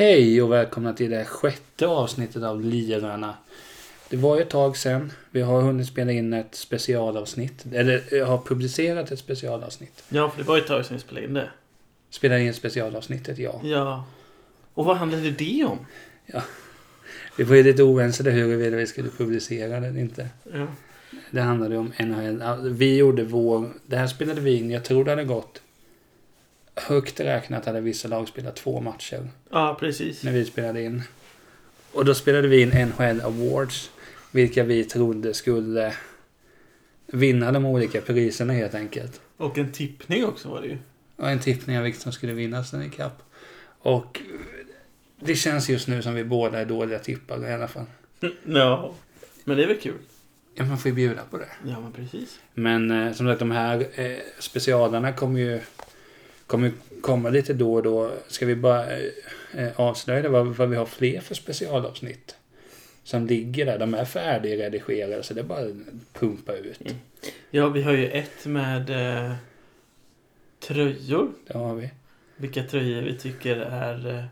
Hej och välkomna till det sjätte avsnittet av Lirarna. Det var ju ett tag sedan. Vi har hunnit spela in ett specialavsnitt. Eller jag har publicerat ett specialavsnitt. Ja, för det var ju ett tag sedan vi spelade in det. Spelade in specialavsnittet, ja. Ja. Och vad handlade det om? Vi var ju lite oense där huruvida vi skulle publicera det eller inte. Ja. Det handlade om NHL. Ja, Vi gjorde vår... Det här spelade vi in. Jag tror det hade gått... Högt räknat hade vissa lag spelat två matcher. ja, precis. när vi spelade in. Och då spelade vi in NHL Awards. Vilka vi trodde skulle vinna de olika priserna helt enkelt. Och en tippning också var det ju. Och en tippning av vilket som skulle vinna Stanley Cup. Och det känns just nu som vi båda är dåliga tippare i alla fall. Ja. Men det är väl kul? Ja, man får ju bjuda på det. Ja, men precis. Men eh, som sagt, de här eh, specialerna kommer ju kommer komma lite då och då. Ska vi bara eh, eh, avslöja vad, vad vi har fler för specialavsnitt? Som ligger där. De är färdigredigerade så det är bara att pumpa ut. Mm. Ja, vi har ju ett med eh, tröjor. Det har vi. Vilka tröjor vi tycker är eh,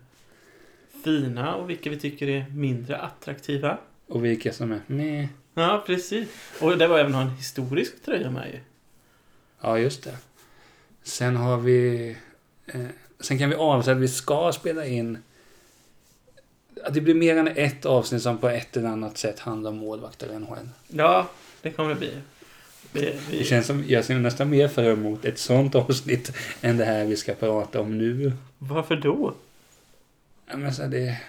fina och vilka vi tycker är mindre attraktiva. Och vilka som är med. Ja, precis. Och det var även en historisk tröja med ju. Ja, just det. Sen har vi... Eh, sen kan vi avslöja att vi ska spela in... Att det blir mer än ett avsnitt som på ett eller annat sätt handlar om målvakter i NHL. Ja, det kommer det bli. Vi, Det vi, känns som, jag ser nästan mer fram emot ett sånt avsnitt än det här vi ska prata om nu. varför då? Ja, men så det...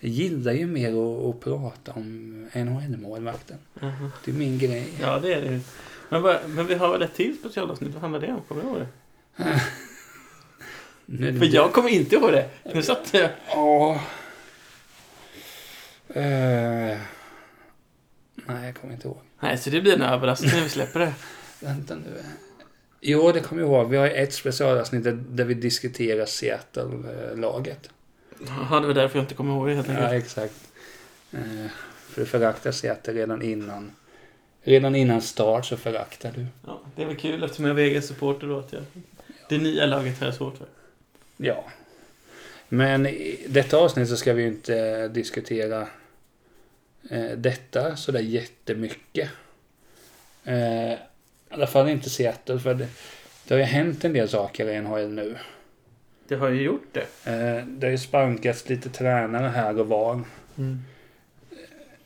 Jag gillar ju mer att, att prata om NHL-målvakten. Jaha. Det är min grej. Ja, det är det. Men, vad- men vi har väl ett till specialavsnitt? Vad handlar det om? Kommer du ihåg det? Nu För jag kommer inte ihåg det. Nu satt jag... Ja. Eh, nej, jag kommer inte ihåg. Nej, så det blir en överraskning när vi släpper det. Vänta nu. Jo, det kommer jag ihåg. Vi har ett specialavsnitt där, där vi diskuterar Seattle-laget. Ja, det var därför jag inte kommer ihåg det helt Ja, enkelt. exakt. Eh, för du föraktar Seattle redan innan. Redan innan start så föraktar du. Ja, det är väl kul eftersom jag är Vegas-supporter då att jag... Det nya laget har jag svårt för. Ja. Men i detta avsnitt så ska vi ju inte eh, diskutera eh, detta sådär jättemycket. Eh, I alla fall inte Seattle för det, det har ju hänt en del saker i NHL nu. Det har ju gjort det. Eh, det har ju spankats lite tränare här och var. Mm.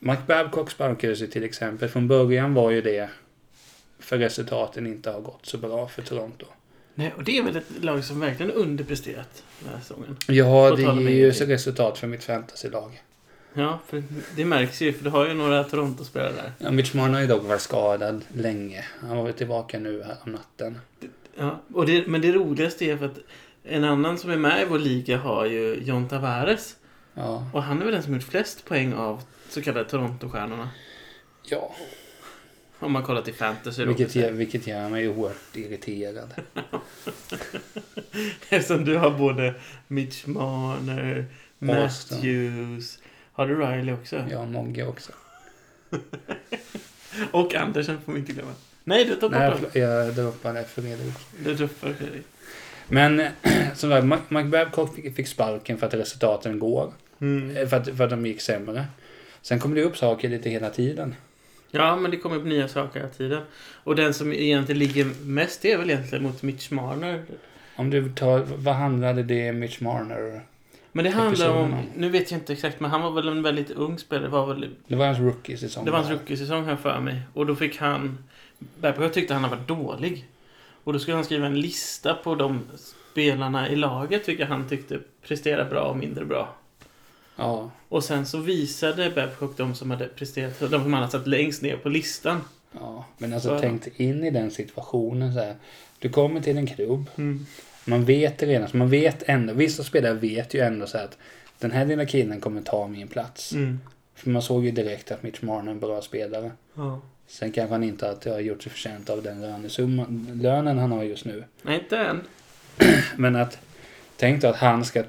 Mike Babcock sparkades ju till exempel. Från början var ju det för resultaten inte har gått så bra för Toronto. Nej, och det är väl ett lag som verkligen underpresterat den här säsongen. Ja, det ger ju resultat för mitt fantasylag. Ja, för det märks ju, för du har ju några Toronto-spelare där. Ja, Mitch Marner har ju dock varit skadad länge. Han var väl tillbaka nu här om natten. Ja, och det, men det roligaste är för att en annan som är med i vår liga har ju John Tavares. Ja. Och han är väl den som gjort flest poäng av så kallade Toronto-stjärnorna. Ja, Om man kollar till fantasy vilket gör, vilket gör mig oerhört irriterad. Eftersom du har både Mitch Marner, Boston. Matthews. Har du Riley också? Ja, Mogge också. Och Andersen får vi inte glömma. Nej, du tar bort honom. jag droppade Fredrik. Du droppar Fredrik. Men som sagt, Mike- Babcock fick, fick sparken för att resultaten går. Mm. Eh, För att, för att de gick sämre. Sen kommer det upp saker lite hela tiden. Ja, men det kommer upp nya saker hela tiden. Och den som egentligen ligger mest är väl egentligen mot Mitch Marner. Om du tar, vad handlade det Mitch Marner? Men det handlar om, nu vet jag inte exakt, men han var väl en väldigt ung spelare. Var väl, Det var hans rookie-säsong. det var hans rookie-säsong här för mig. Och då fick han, Babcock tyckte han var dålig. Och då skulle han skriva en lista på de spelarna i laget, vilka han tyckte presterade bra och mindre bra. Ja, Och sen så visade Babcock de som hade presterat, de som hade satt längst ner på listan. ja. Men alltså Så- tänk in i den situationen så här. Du kommer till en klubb. Mm. Man vet det redan. Så man vet ändå. Vissa spelare vet ju ändå så att den här lilla killen kommer ta min plats. Mm. För man såg ju direkt att Mitch Marner är en bra spelare. Ja. Sen kanske han inte har gjort sig förtjänt av den lönesumman, lönen han har just nu. Nej, inte än. Men att tänk då att han ska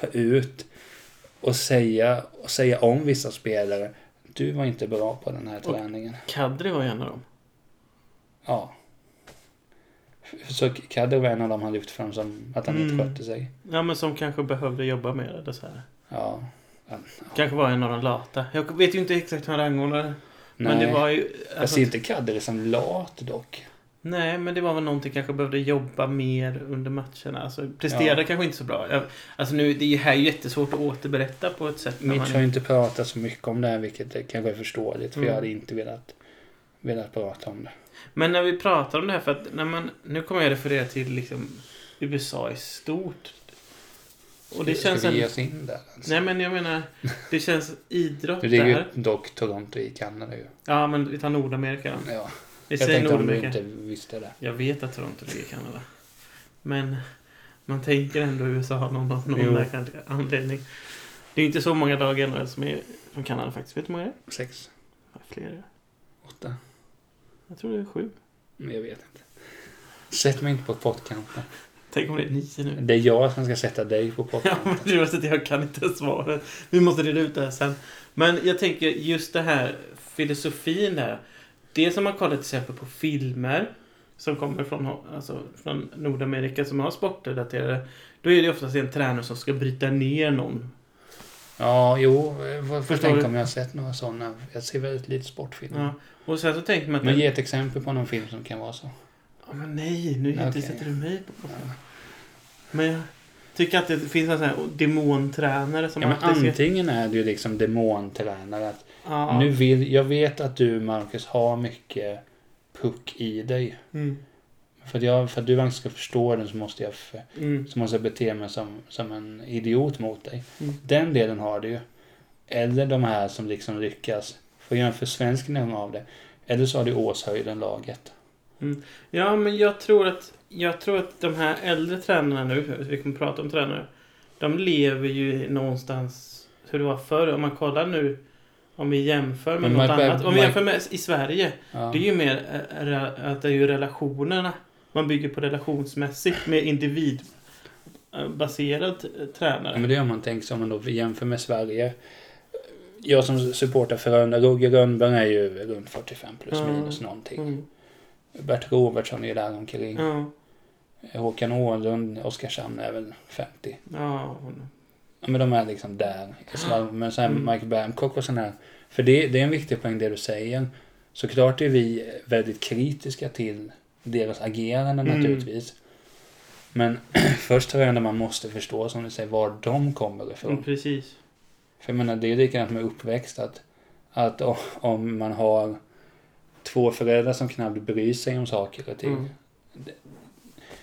ta ut och säga, och säga om vissa spelare. Du var inte bra på den här Och- träningen. Kadri var en av dem. Ja. Så Kadri var en av dem han lyfte fram som att han inte Mm. skötte sig. Ja, men som kanske behövde jobba med det. Så här. Ja. Kanske var en av de lata. Jag vet ju inte exakt hur han rangordnade. Men det var ju... Jag Alltså, ser inte Kadri som lat dock. Nej, men det var väl någonting kanske behövde jobba mer under matcherna. Alltså, presterade Ja. kanske inte så bra. Jag, alltså nu, det är ju här jättesvårt att återberätta på ett sätt. Mitch man- har ju inte pratat så mycket om det här vilket är kanske är förståeligt. För Mm. jag hade inte velat, velat prata om det. Men när vi pratar om det här, för att när man, nu kommer jag referera till liksom USA i stort. Och det Ska- känns Ska vi ge oss in där? Alltså? Nej men jag menar, det känns idrott det är ju där. dock Toronto i Kanada ju. Ja men vi tar Nordamerika. Ja. Vi Jag tänkte om du inte visste det. Jag vet att Toronto ligger i Kanada. Men man tänker ändå USA av någon, någon märklig anledning. Det är inte så många lag i NHL som är från Kanada faktiskt. Vet du hur många det Sex, är? Fler? åtta. Jag tror det är sju. Men jag vet inte. Sätt mig inte på pottkanten. Tänk om det är nio nu. Det är jag som ska sätta dig på Ja, pottkanten. men det just att jag kan inte svaret. Vi måste reda ut det här sen. Men jag tänker just det här filosofin där. Det som man kollar till exempel på filmer som kommer från, alltså, från Nordamerika som har sportrelaterade. Då är det oftast en tränare som ska bryta ner någon. Ja, jo. Tänka du? om jag har sett några sådana. Jag ser väldigt lite sportfilmer. Ja. Och sen så tänker man. Men ge ett exempel på någon film som kan vara så. Ja, men nej, nu okay. sätter du mig på Ja. Men jag tycker att det finns en sån här demontränare som Ja, men antingen är du liksom demontränare. Att Ja. nu vill, jag vet att du, Marcus, har mycket puck i dig. Mm. För att, jag, för att du verkligen ska förstå den så måste jag, för, Mm. så måste jag bete mig som, som en idiot mot dig. Mm. Den delen har du ju. Eller de här som liksom lyckas få göra en försvenskning av det. Eller så har du Åshöjden-laget. Ja, men jag tror att jag tror att de här äldre tränarna nu, vi kommer prata om tränare, de lever ju någonstans hur det var förr. Om man kollar nu, om vi jämför med Men något man annat. Om vi jämför med i Sverige, Ja. det är ju mer eh, att det är ju relationerna. Man bygger på relationsmässigt med individbaserad eh, tränare. Ja, men det gör man sig om man då jämför med Sverige. Jag som supportar Frölunda, Roger Rönnberg är ju runt 45 plus Ja. minus någonting. Mm. Bert Robertsson är ju där omkring. Ja, Håkan Åhlund, Oskarshamn är väl 50. ja, hon- men de är liksom där. Så, men här Mm. Mike Babcock och sådana här. För det, det är en viktig poäng det du säger. Såklart är vi väldigt kritiska till deras agerande Mm. naturligtvis. Men först tror jag ändå man måste förstå, som du säger, var de kommer ifrån. mm, precis. För jag menar, det är likadant med uppväxt. Att, att om man har två föräldrar som knappt bryr sig om saker och ting. Mm.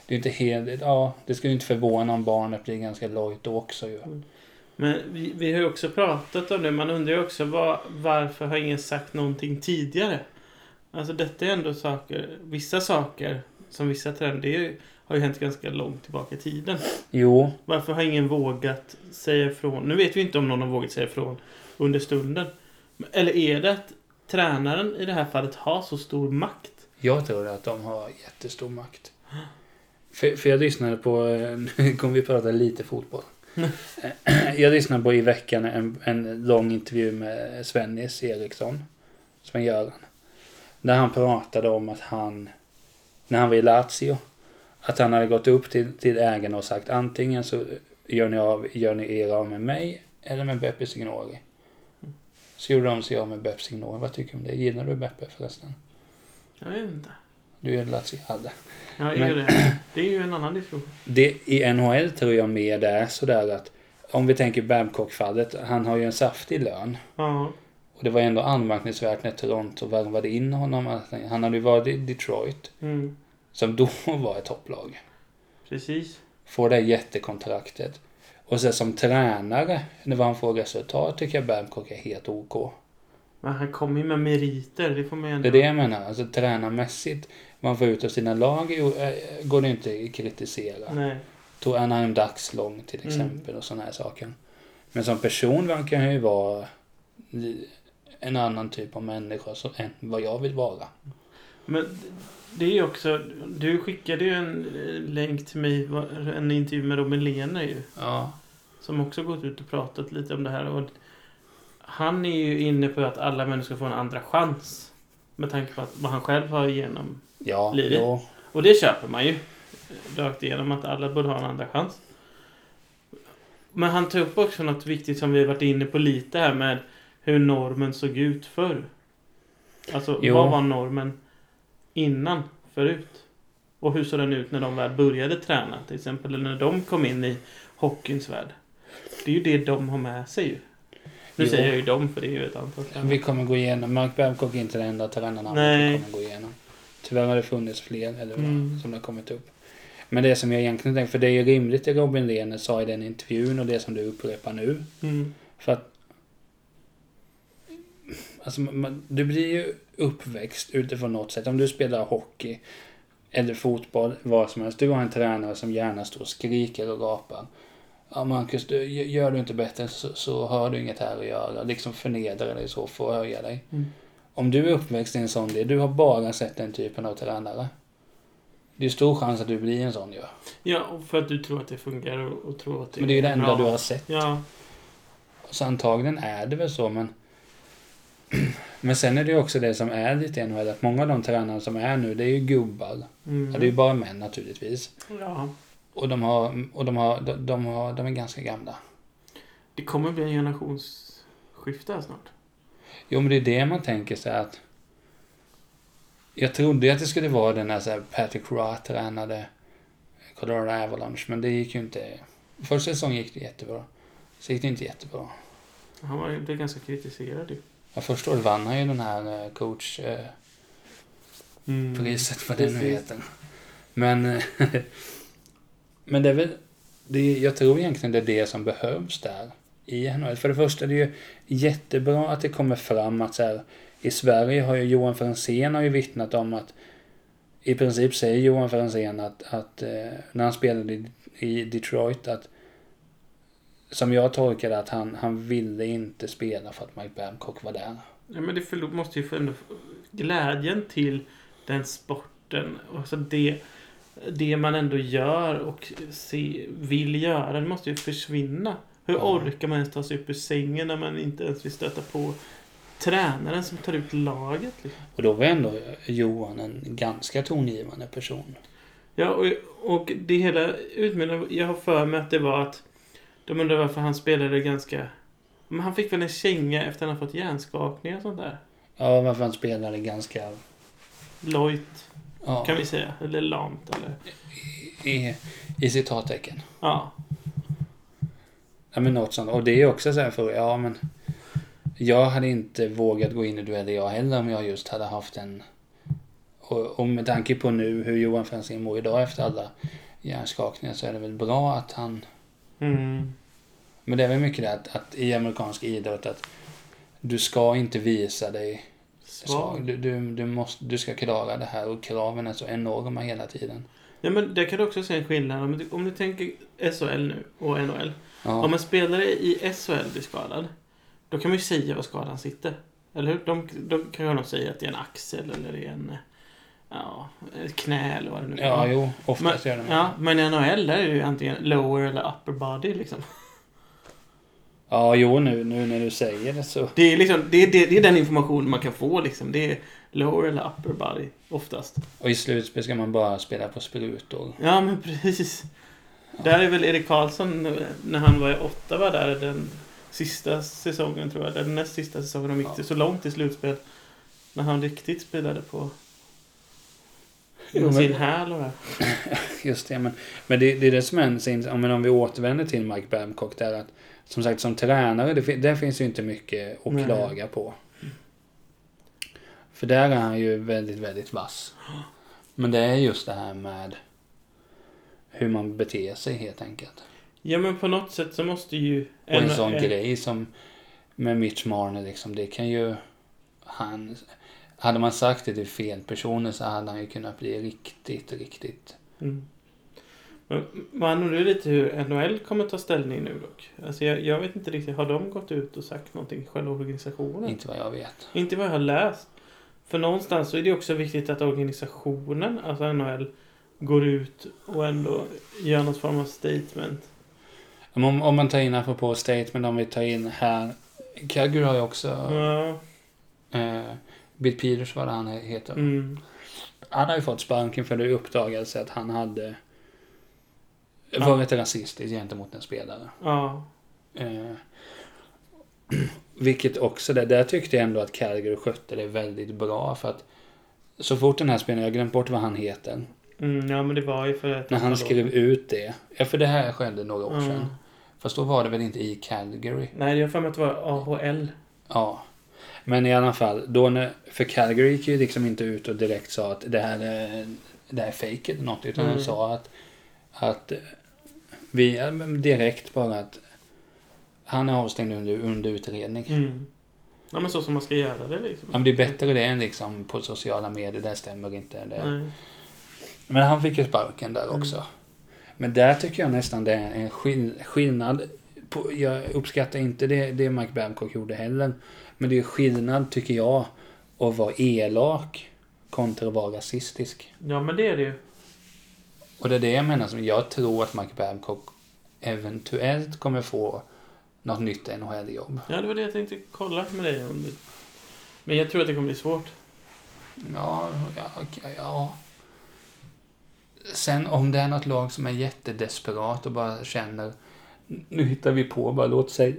Det, är inte helt... Ja, det skulle inte förvåna om barnet blir ganska lojt då också ju. Men vi, vi har ju också pratat om det. Man undrar ju också var, varför har ingen sagt någonting tidigare? Alltså detta är ändå saker, vissa saker som vissa trender, är ju- har ju hänt ganska långt tillbaka i tiden. Jo, Varför har ingen vågat säga ifrån? Nu vet vi inte om någon har vågat säga ifrån under stunden. Eller är det att tränaren i det här fallet har så stor makt? jag tror att de har jättestor makt. För, för jag lyssnade på, eh, nu kommer vi prata lite fotboll. Jag lyssnade på i veckan en, en lång intervju med Svennis Eriksson, Sven-Göran. Där han pratade om att han, när han var i Lazio, att han hade gått upp till, till ägarna och sagt antingen så gör ni, av, gör ni er av med mig eller med Beppe Signori. Så gjorde de sig av med Beppe Signori. Vad tycker du om det? Gillar du Beppe förresten? Jag vet inte. Du är Lazio hade. Ja, är Men- det. det är ju en annan diskussion. Det, I NHL tror jag mer det är sådär att om vi tänker Babcock-fallet, han har ju en saftig lön. Ja. Och det var ändå anmärkningsvärt när Toronto värvade in honom. Han hade ju varit i Detroit, Mm. som då var ett topplag. Precis. Får det jättekontraktet. Och sen som tränare, när han får resultat, tycker jag Babcock är helt OK. Men han kommer ju med meriter, det får man ju ändå... Det är det jag menar. Alltså tränarmässigt, han får ut av sina lag eh, går det inte att kritisera. Nej. Tog Anaheim Ducks lång till Mm. exempel och sådana här saker. Men som person verkar han ju vara en annan typ av människa än vad jag vill vara. Men det är ju också... Du skickade ju en eh, länk till mig, en intervju med Robin Lehner ju. Ja. Som också gått ut och pratat lite om det här. Och han är ju inne på att alla människor ska få en andra chans. Med tanke på att, vad han själv har igenom. Ja, ja. Och det köper man ju. Rakt igenom att alla borde ha en andra chans. Men han tar upp också något viktigt som vi har varit inne på lite här med hur normen såg ut förr. Alltså, Jo. vad var normen innan, förut? Och hur såg den ut när de väl började träna? Till exempel eller när de kom in i hockeyns värld. Det är ju det de har med sig ju. Nu Jo. säger jag ju dem, för det är ju ett antal. Vi kommer gå igenom, Mark Babcock är inte den enda tränarnamnet vi kommer gå igenom. Tyvärr har det funnits fler eller vad, Mm. som har kommit upp. Men det som jag egentligen tänkte, för det är ju rimligt det Robin Lehner sa i den intervjun och det som du upprepar nu. Mm. För att Alltså, man, du blir ju uppväxt utifrån något sätt. Om du spelar hockey eller fotboll, vad som helst. Du har en tränare som gärna står och skriker och gapar. Ja, Marcus, du, gör du inte bättre så, så har du inget här att göra. Liksom förnedra dig så för att höja dig. Mm. Om du är uppväxt i en sån del, du har bara sett den typen av tränare. Det är stor chans att du blir en sån ju. Ja, och för att du tror att det fungerar och, och tror att det Men det är ju det enda bra. du har sett. Ja, Så antagligen är det väl så, men... Men sen är det ju också det som är lite i att många av de tränarna som är nu, det är ju gubbar. mm. Ja, det är ju bara män naturligtvis. ja. Och de har, och de har, de, de har, de är ganska gamla. Det kommer bli en generationsskifte här snart. Jo, men det är det man tänker sig att... Jag trodde att det skulle vara den här, så här Patrick Roy tränade Colorado Avalanche, men det gick ju inte... Första säsongen gick det jättebra. Så gick det inte jättebra. Han var blev ganska kritiserad ju. Ja, första året vann han ju den här eh, coach... Eh, priset, vad det nu heter. Men, eh, men det är väl, det, jag tror egentligen det är det som behövs där i NHL. För det första är det ju jättebra att det kommer fram att så här, i Sverige har ju Johan Franzén har ju vittnat om att i princip säger Johan Franzén att, att eh, när han spelade i, i Detroit att som jag tolkade att han, han ville inte spela för att Mike Babcock var där. Ja, men det måste ju få ändå glädjen till den sporten. Alltså det, det man ändå gör och se, vill göra, det måste ju försvinna. Hur Ja. orkar man ens ta sig upp ur sängen när man inte ens vill stöta på tränaren som tar ut laget? Liksom? Och då var ändå Johan en ganska tongivande person. Ja, och, och det hela utmynnar... Jag har för mig att det var att de undrar varför han spelade ganska... Men han fick väl en känga efter att han fått hjärnskakning och sånt där. Ja, varför han spelade ganska... Lojt, Ja, kan vi säga. Eller lamt, eller... i, i citattecken. Ja. Ja, men något sånt. Och det är också så här för, ja men... Jag hade inte vågat gå in i dueller jag heller om jag just hade haft en... Och, och med tanke på nu hur Johan Franzén mår idag efter alla hjärnskakningar så är det väl bra att han... Mm. Men det är väl mycket det att, att i amerikansk idrott att du ska inte visa dig svag. Du, du, du, måste, du ska klara det här och kraven är så enorma hela tiden. Ja, men där kan du också se en skillnad. Om du, om du tänker SHL nu och NHL. Ja. Om en spelare i SHL blir skadad. Då kan man ju säga var skadan sitter. Eller hur? De, de kan ju nog säga att det är en axel eller det är en... Ja, ett knä eller vad det nu kan Ja, jo, oftast Men, gör de ja, men i NHL där är det ju antingen lower eller upper body liksom. Ja, jo, nu, nu när du säger det så. Det är, liksom, det, är, det, det är den information man kan få liksom. Det är lower eller upper body oftast. Och i slutspel ska man bara spela på sprutor. Ja, men precis. Där är väl Erik Karlsson, när han var i Ottawa där, den sista säsongen tror jag. Den näst sista säsongen de gick Ja. så långt i slutspel. När han riktigt spelade på Jo, sin häl och det. Just det, men, men det, det är det som är en om vi återvänder till Mike Babcock där att som sagt som tränare, det, där finns ju inte mycket att Nej. klaga på. För där är han ju väldigt, väldigt vass. Men det är just det här med hur man beter sig helt enkelt. Ja, men på något sätt så måste ju... Och en sån en- grej som med Mitch Marner liksom, det kan ju han hade man sagt det till fel personer så hade han ju kunnat bli riktigt, riktigt Mm. Man undrar lite hur NHL kommer ta ställning nu dock. Alltså jag, jag vet inte riktigt, har de gått ut och sagt någonting, själva organisationen? Inte vad jag vet. Inte vad jag har läst. För någonstans så är det också viktigt att organisationen, alltså NHL, går ut och ändå gör något form av statement. Men Om, om man tar in apropå statement, om vi tar in här. Calgary har ju också Ja. eh, Bill Peters vad han heter. Mm. Han har ju fått sparken för det uppdagades att han hade Ja. varit rasistisk gentemot en spelare. Ja. Eh, vilket också, det, där tyckte jag ändå att Calgary skötte det väldigt bra för att så fort den här spelaren, jag glömt bort vad han heter, Mm, ja, men det var ju för ett när han skrev ut det. Ja, för det här skedde några år sedan. sedan. Mm. Fast då var det väl inte i Calgary? Nej, jag har för mig att det var AHL. Ja. Men i alla fall, då när, för Calgary gick ju liksom inte ut och direkt sa att det här är, det här är fake eller något. Utan Mm. de sa att, att vi, direkt bara att han är avstängd under, under utredning. Mm. Ja, men så som man ska göra det liksom. Ja, men det är bättre det än liksom på sociala medier, det stämmer inte. Det. Men han fick ju sparken där Mm. också. Men där tycker jag nästan det är en skill skillnad. På, jag uppskattar inte det, det Mike Babcock gjorde heller. Men det är skillnad, tycker jag, att vara elak kontra att vara rasistisk. Ja, men det är det ju. Och det är det jag menar, som jag tror att Mike Babcock eventuellt kommer få något nytt NHL-jobb. Ja, det var det jag tänkte kolla med dig om. Det. Men jag tror att det kommer bli svårt. Ja, ja, ja. Sen om det är något lag som är jättedesperat och bara känner nu hittar vi på, bara låt säga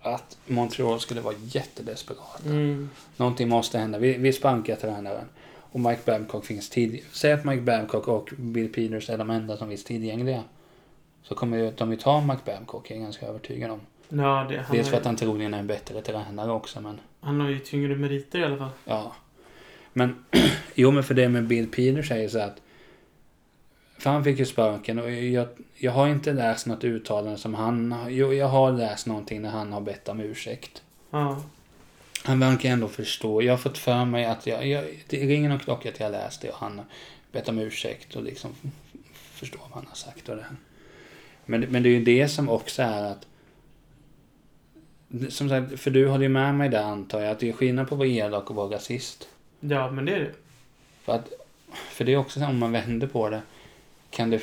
att Montreal skulle vara jättedesperat. Mm. Någonting måste hända. Vi, vi spankar tränaren. Och Mike Babcock finns tidig. Säg att Mike Babcock och Bill Peters är de enda som finns tillgängliga. Så kommer de ju ta Mike Babcock, jag är ganska övertygad om. Ja, det, Dels för att han troligen är en bättre tränare också, men han har ju tyngre meriter i alla fall. Ja. Men, jo men för det med Bill Peters är ju så att för han fick ju sparken och jag, jag har inte läst något uttalande som han Jo, jag har läst någonting när han har bett om ursäkt. Ja. Han verkar ändå förstå. Jag har fått för mig att jag, jag det ringer någon klocka att jag läste och han bett om ursäkt och liksom förstår vad han har sagt och det. Men, men det är ju det som också är att som sagt, för du håller ju med mig där antar jag, att det är skillnad på att vara elak och vara rasist. ja, men det är det. För, att, för det är också så om man vänder på det. Kan det...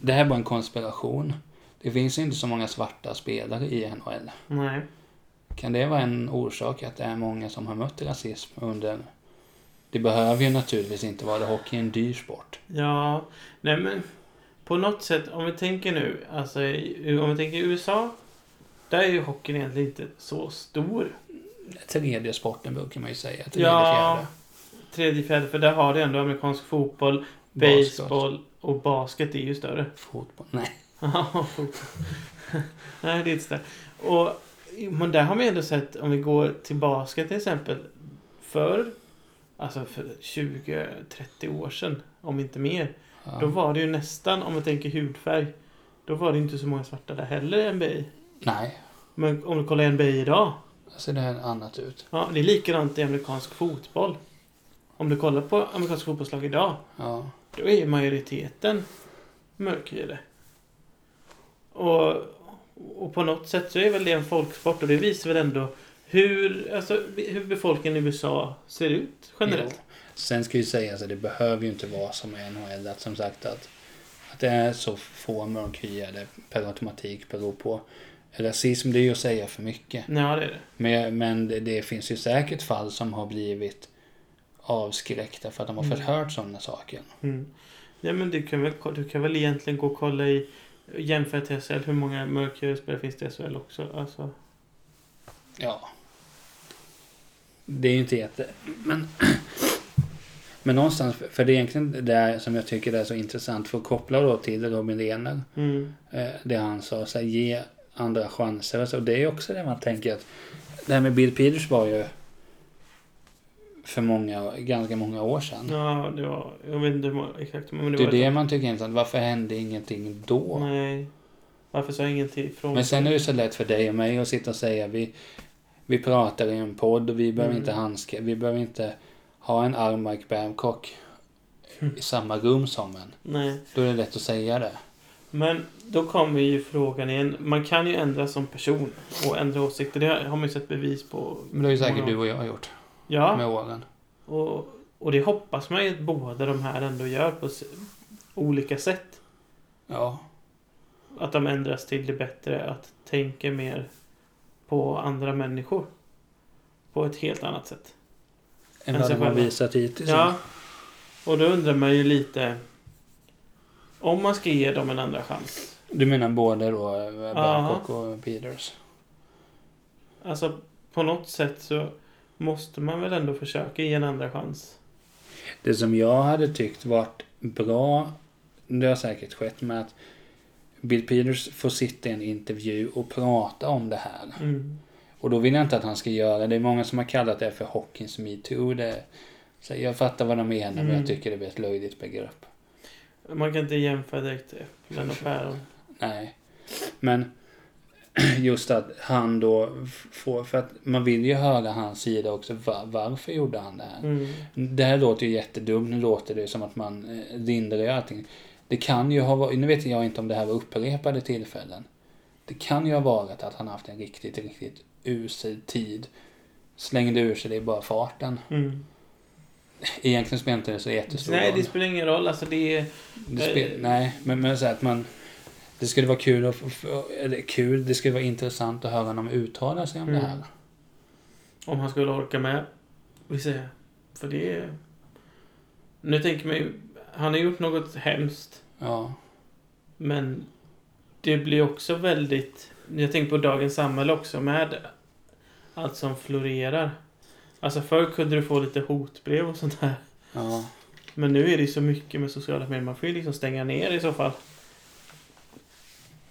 Det här är bara en konspiration. Det finns inte så många svarta spelare i NHL. Nej. Kan det vara en orsak att det är många som har mött rasism under... Det behöver ju naturligtvis inte vara det. Hockey är en dyr sport. Ja, nej men på något sätt om vi tänker nu, alltså om vi tänker i USA. Där är ju hockeyn egentligen inte så stor. Tredje sporten brukar man ju säga. Tredje, Ja, fjärde. tredje, fjärde, för där har du ändå amerikansk fotboll, Basket. baseball och basket är ju större. Fotboll. Nej. Ja, fotboll. Nej, det är inte större. Och, men där har vi ändå sett, om vi går till basket till exempel. Förr, alltså för 20-30 år sedan, om inte mer. Ja. Då var det ju nästan, om man tänker hudfärg, då var det inte så många svarta där heller i NBA. Nej. Men om du kollar NBA idag, Alltså det är annat ut. ja, det är likadant i amerikansk fotboll. Om du kollar på amerikansk fotbollslag idag, Ja. då är majoriteten mörkhyade. Och, och på något sätt så är väl det en folksport och det visar väl ändå hur, alltså, hur befolkningen i USA ser ut generellt. Jo. Sen ska ju sägas att det behöver ju inte vara som i NHL. Att som sagt att, att det är så få mörkhyade per automatik beror på rasism. Det är ju att säga för mycket. Ja, det är det. Men, men det, det finns ju säkert fall som har blivit avskräckta för att de har Mm. förhört sådana saker. Mm. Ja, men du kan, väl, du kan väl egentligen gå och kolla i jämfört till SHL hur många mörkhyade spelare finns det i SHL också. Alltså, Ja. Det är ju inte jätte... Men, men någonstans, för det är egentligen det som jag tycker är så intressant för att koppla då till Robin Lehner. mm. eh, det han sa, så här, ge andra chanser. Så det är också det man tänker att det här med Bill Peters var ju för många, ganska många år sedan. Ja, det var... Jag vet inte exakt. Men det, det är det ett- man tycker är intressant. Varför hände ingenting då? Nej. Varför sa ingenting ifrån? Men sen är det så lätt för dig och mig att sitta och säga vi, vi pratar i en podd och vi behöver Mm. inte handska, vi behöver inte ha en arm Mike Babcock Mm. i samma rum som en. Nej. Då är det lätt att säga det. Men då kommer ju frågan igen. Man kan ju ändra som person och ändra åsikter. Det har man ju sett bevis på. Men det har ju säkert du och jag gjort Ja, med åren. och, och det hoppas man ju att båda de här ändå gör på olika sätt. Ja. Att de ändras till det bättre. Att tänka mer på andra människor. På ett helt annat sätt. Än Än vad de har visat hittills. Ja, Och då undrar man ju lite... Om man ska ge dem en andra chans. Du menar både då eh, Babcock och Peters? Alltså, på något sätt så måste man väl ändå försöka ge en andra chans. Det som jag hade tyckt varit bra, det har säkert skett med att Bill Peters får sitta i en intervju och prata om det här. Mm. Och då vill jag inte att han ska göra det. Det är många som har kallat det för Hawkins metoo. Det, så jag fattar vad de menar men Mm. jag tycker det blir ett löjligt begrepp. Man kan inte jämföra direkt äpplen och päron. Nej. Men just att han då får, för att man vill ju höra hans sida också. Va- varför gjorde han det här? Mm. Det här låter ju jättedumt. Nu låter det som att man eh, lindrar allting. Det kan ju ha varit, nu vet jag inte om det här var upprepade tillfällen. Det kan ju ha varit att han haft en riktigt, riktigt usel tid. Slängde ur sig det i bara farten. Mm. Egentligen spelar inte det så jättestor Nej, roll. det spelar ingen roll. Alltså det är... Det spel, nej, men, men så att man... Det skulle vara kul att... Eller kul, det skulle vara intressant att höra honom uttala sig om Mm. det här. Om han skulle orka med. Vi säger. För det är... Nu tänker man ju... Han har gjort något hemskt. Ja. Men det blir också väldigt... Jag tänker på dagens samhälle också med allt som florerar. Alltså förr kunde du få lite hotbrev och sånt här. Ja. Men nu är det så mycket med sociala medier. Man får ju liksom stänga ner i så fall.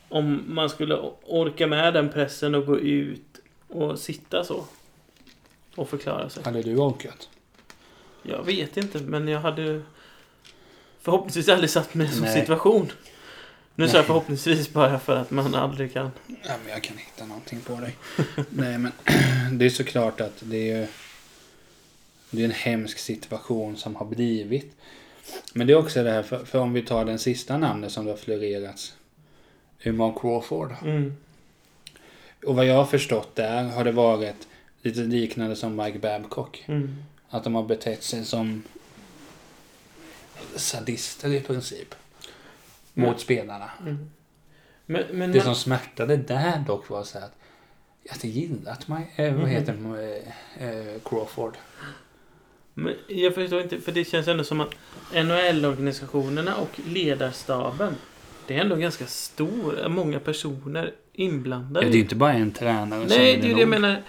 Om man skulle orka med den pressen och gå ut och sitta så. Och förklara sig. Hade du orkat? Jag vet inte, men jag hade förhoppningsvis aldrig satt mig i en sån situation. Nu sa jag förhoppningsvis bara för att man aldrig kan. Ja, men jag kan hitta någonting på dig. nej, men det är såklart att det är. Det är en hemsk situation som har blivit. Men det är också det här, för, för om vi tar den sista namnet som det har florerats. Umar Crawford. Mm. Och vad jag har förstått där har det varit lite liknande som Mike Babcock. Mm. Att de har betett sig som sadister i princip. Mot Men- spelarna. Mm. Men, men Det som smärtade där dock var så här att jag hade gillat mig, eh, vad Mhm. heter eh, eh, Crawford. men jag förstår inte, för det känns ändå som att NHL-organisationerna och ledarstaben, det är ändå ganska stor, många personer Ja, inblandade. det är ju inte bara en tränare Nej, det är det jag menar.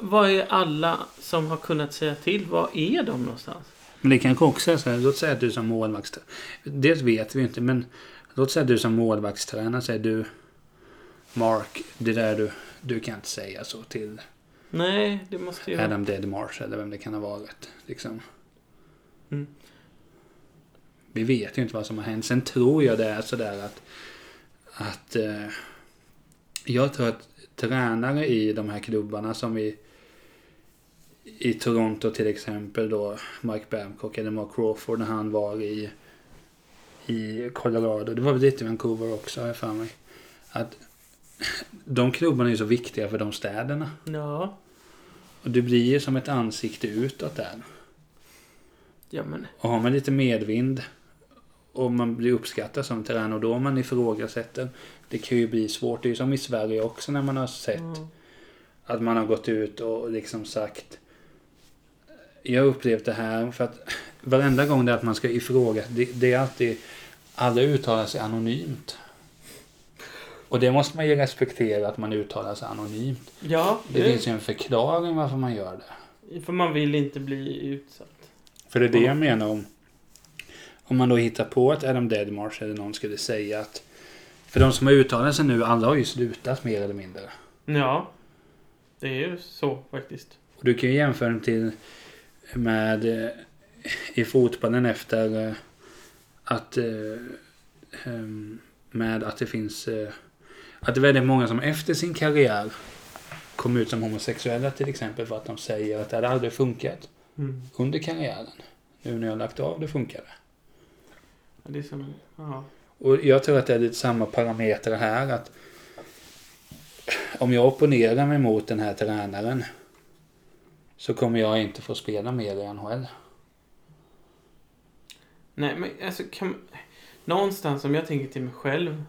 Vad är alla som har kunnat säga till? Vad är de någonstans? Men det kanske också är så här, låt säga att du som målvaktstränare, det vet vi inte, men låt säga att du som målvaktstränare säger du Mark, det där du, du kan inte säga så till Nej, det måste ju... Adam Deadmarsh eller vem det kan ha varit. Liksom. Mm. Vi vet ju inte vad som har hänt. Sen tror jag det är sådär att, att eh, jag tror att tränare i de här klubbarna som i, i Toronto till exempel då Mike Babcock eller Mark Crawford när han var i, i Colorado. Det var väl lite i Vancouver också har jag för mig. Att de klubbarna är ju så viktiga för de städerna. Ja. Och det blir ju som ett ansikte utåt där. Ja, men... Och har man lite medvind och man blir uppskattad som tränare och då man ifrågasätter. Det kan ju bli svårt. Det är ju som i Sverige också när man har sett Ja. att man har gått ut och liksom sagt jag har upplevt det här för att varenda gång det är att man ska ifrågasätta, det, det är alltid alla uttalar sig anonymt. Och det måste man ju respektera att man uttalar sig anonymt. Ja, Det finns ju en förklaring varför man gör det. För man vill inte bli utsatt. För det är det jag menar om om man då hittar på att Adam Deadmarsh eller någon skulle säga att för de som har uttalat sig nu, alla har ju slutat mer eller mindre. Ja. Det är ju så faktiskt. Och du kan ju jämföra den till med eh, i fotbollen efter eh, att eh, ehm, med att det finns att det är väldigt många som efter sin karriär kom ut som homosexuella till exempel för att de säger att det hade aldrig funkat Mm. under karriären. Nu när jag har lagt av det funkar det. Det är som... Ja. Och jag tror att det är lite samma parametrar här. att Om jag opponerar mig mot den här tränaren så kommer jag inte få spela mer i NHL. Nej, men alltså kan... Någonstans om jag tänker till mig själv.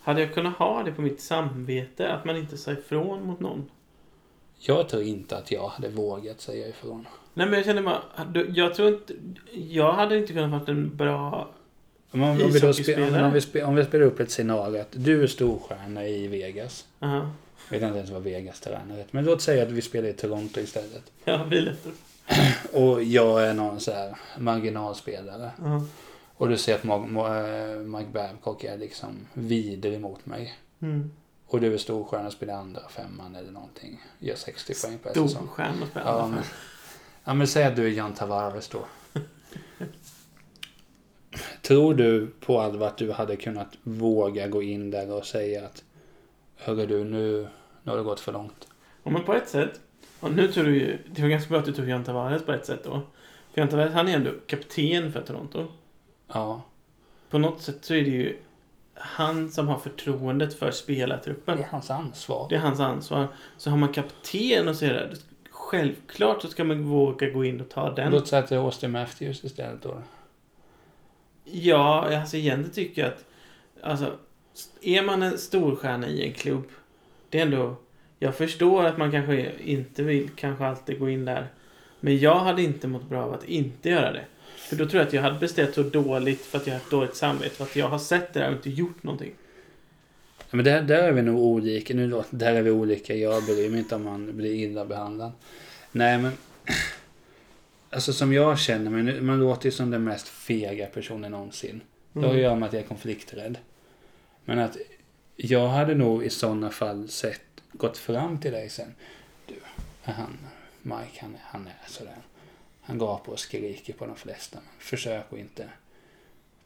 Hade jag kunnat ha det på mitt samvete att man inte sa ifrån mot någon? Jag tror inte att jag hade vågat säga ifrån. Nej men jag känner bara, jag tror inte, jag hade inte kunnat vara en bra, Om, om, vi då spe, om, vi spe, om vi spelar upp ett scenario att du är storstjärna i Vegas. Aha. Jag vet inte ens vad Vegas tränar rätt. Men låt säga att vi spelar i Toronto istället. ja det blir lätt. Och jag är någon så här marginalspelare. Ja. Och du ser att eh, Mike Babcock är liksom vidrig emot mig. Mm. Och du är storstjärna och spelar andra femman eller någonting. Gör 60 poäng per säsong. Storstjärna spelar Ja ja, men, ja men säg att du är John Tavares då. Tror du på allvar att du hade kunnat våga gå in där och säga att Hörru du, nu, nu har det gått för långt. Ja, men på ett sätt. Och nu tror du ju, det var ganska bra att du tog Jan Tavares på ett sätt då. För Jan Tavares, han är ändå kapten för Toronto. Ja, På något sätt så är det ju han som har förtroendet för det spelartruppen. är hans ansvar. Det är hans ansvar. Så har man kapten och så är det, självklart så ska man våga gå in och ta den. Låt säga att det är Austin Matthews istället då. Ja, alltså egentligen tycker jag att alltså, är man en storstjärna i en klubb, det är ändå jag förstår att man kanske inte vill kanske alltid gå in där. Men jag hade inte mått bra av att inte göra det. För då tror jag att jag hade beställt så dåligt för att jag har ett dåligt samvete. För att jag har sett det där och inte gjort någonting. Men där, där är vi nog olika. Nu låter, där är vi olika. Jag bryr mig inte om man blir illa behandlad. Nej men. Alltså som jag känner mig, man låter ju som den mest fega personen någonsin. Det har att göra med att jag är konflikträdd. Men att jag hade nog i sådana fall sett, gått fram till dig sen. Du, han, Mike han, han är sådär. Han gapar och skriker på de flesta. Men försök att inte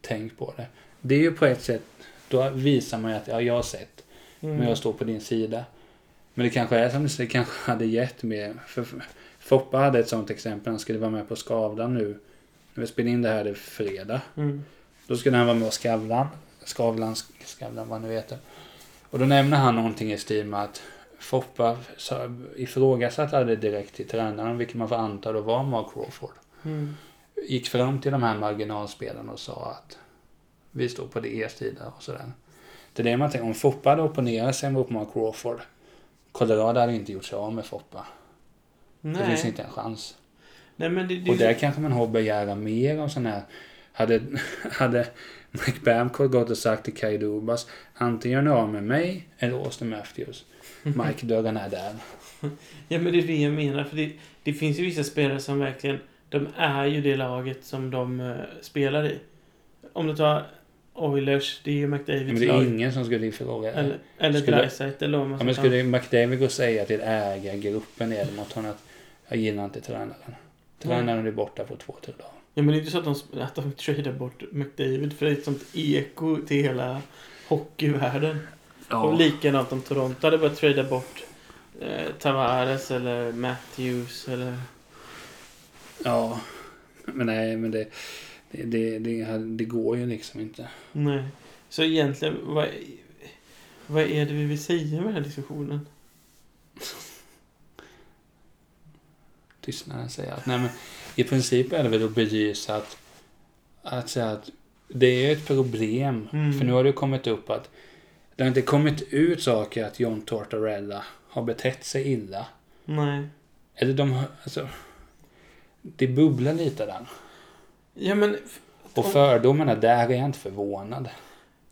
tänk på det. Det är ju på ett sätt, då visar man ju att ja, jag har sett. Mm. Men jag står på din sida. Men det kanske är som du säger, kanske hade gett mer. För Foppa hade ett sånt exempel. Han skulle vara med på Skavlan nu. När vi spelade in det här det är fredag. Mm. Då skulle han vara med och Skavlan. Skavlan, Skavlan vad nu heter. Och då nämner han någonting i stil med att Foppa sa- ifrågasatte det direkt till tränaren, vilket man får anta då var Mark Crawford. Mm. Gick fram till de här marginalspelarna och sa att vi står på det er sida och sådär. Det är det man tänker, om Foppa hade opponerat sig mot Mark Crawford, Colorado hade inte gjort sig av med Foppa. Det finns Nej. inte en chans. Nej, men det, det, Och där kanske man har begära mer av sån här. Hade, hade Mike Babcock gått och sagt till Kai Dubas antingen gör ni av med mig eller Austin Matthews. Mike, dörren är där. Ja, men det är det jag menar. För det, det finns ju vissa spelare som verkligen, de är ju det laget som de eh, spelar i. Om du tar Oilers, det är ju Men McDavids det är lag. ingen som skulle ifråga. Eller, eller Skulle- Dreisaitl eller vad man Ja, ska men ta. skulle McDavid gå och säga till ägargruppen i Edmonton att jag gillar inte tränaren. Tränaren är borta på två, tre dagar. Ja, men det är inte så att de, att de tradar bort McDavid för det är ett sånt eko till hela hockeyvärlden. Och likadant om Toronto hade börjat trada bort eh, Tavares eller Matthews eller... Ja, men nej, men det, det, det, det, det går ju liksom inte. Nej. Så egentligen, vad, vad är det vi vill säga med den här diskussionen? Tystnaden säger att nej men i princip är det väl att belysa att, att säga att det är ett problem. Mm. För nu har det kommit upp att det har inte kommit ut saker att John Tortorella har betett sig illa. Nej. Eller de alltså, det bubblar lite där. Ja, men... Och fördomarna, där är jag inte förvånad.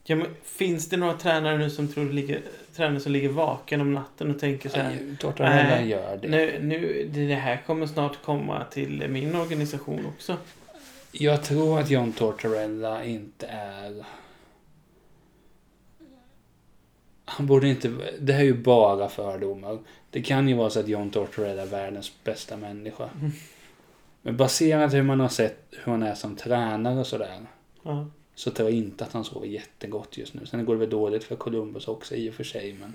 Ja, men finns det några tränare nu som tror ligger, tränare som ligger vaken om natten och tänker så här... Tortorella Nej, gör det. Nu, nu, det här kommer snart komma till min organisation också. Jag tror att John Tortorella inte är... Han borde inte... Det här är ju bara fördomar. Det kan ju vara så att John Tortorella är världens bästa människa. Mm. Men baserat hur man har sett hur han är som tränare och sådär. Ja. Så tror jag inte att han sover jättegott just nu. Sen går det väl dåligt för Columbus också i och för sig. Men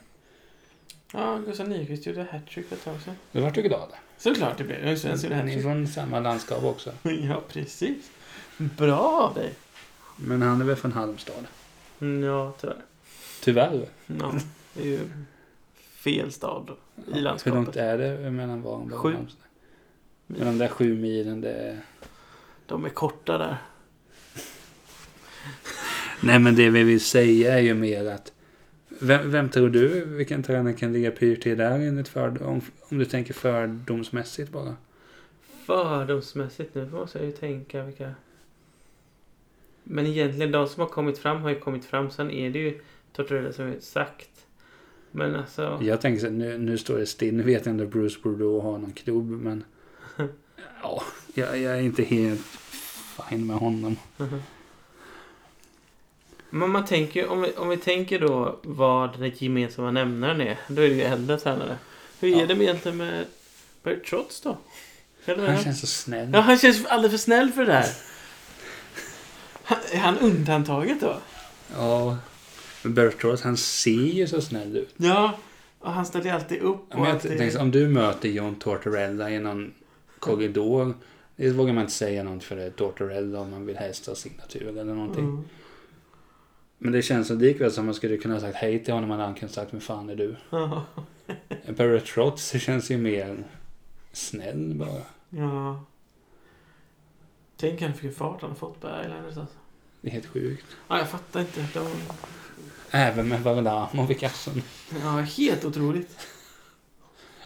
Ja, Gustav Nyqvist gjorde hattrick för ett tag sedan. då vart du glad. Såklart det blev. En svensk gjorde Ni är från samma landskap också. Ja, precis. Bra av dig. Men han är väl från Halmstad. Mm, Ja, tyvärr. Tyvärr. Ja, det är ju fel stad i Hur landskapet. långt är det mellan Varnberg och. Halmstad? Men de där sju milen, det. De är korta där. Nej, men det vi vill säga är ju mer att Vem, vem tror du, vilken tränare kan ligga pyrt till där enligt för, om, om du tänker fördomsmässigt bara? Fördomsmässigt nu måste jag ju tänka vilka... Men egentligen de som har kommit fram har ju kommit fram. Sen är det ju Tortorella som är sagt. Men alltså... Jag tänker så här, nu, nu står det still. Nu vet jag inte om Bruce Bourdeau har någon klubb, men... Ja, jag, jag är inte helt fine med honom. Men man tänker, om vi, om vi tänker då vad den gemensamma nämnaren är. Då är det ju äldre tränare. Hur Ja. är det med egentligen med Barry Trotz då? Eller Han känns så snäll. Ja, han känns alldeles för snäll för det där. Han, är han undantaget då? Ja. Men Bertrand, han ser ju så snäll ut. Ja. Och han ställer alltid upp. Ja, Och jag alltid... tänker, så, om du möter John Tortorella i någon korridor. Det vågar man inte säga något för det är Tortorella om man vill helst ha signatur eller någonting. Mm. Men det känns som likväl som man skulle kunna ha sagt hej till honom och han kunde sagt vem fan är du? Barrett Trotz känns ju mer snäll bara. ja. Tänk han vilken fart han har fått på Islanders alltså. Det är helt sjukt. Ja, jag fattar inte. De... Även med Varlamov i kassen. Ja, helt otroligt.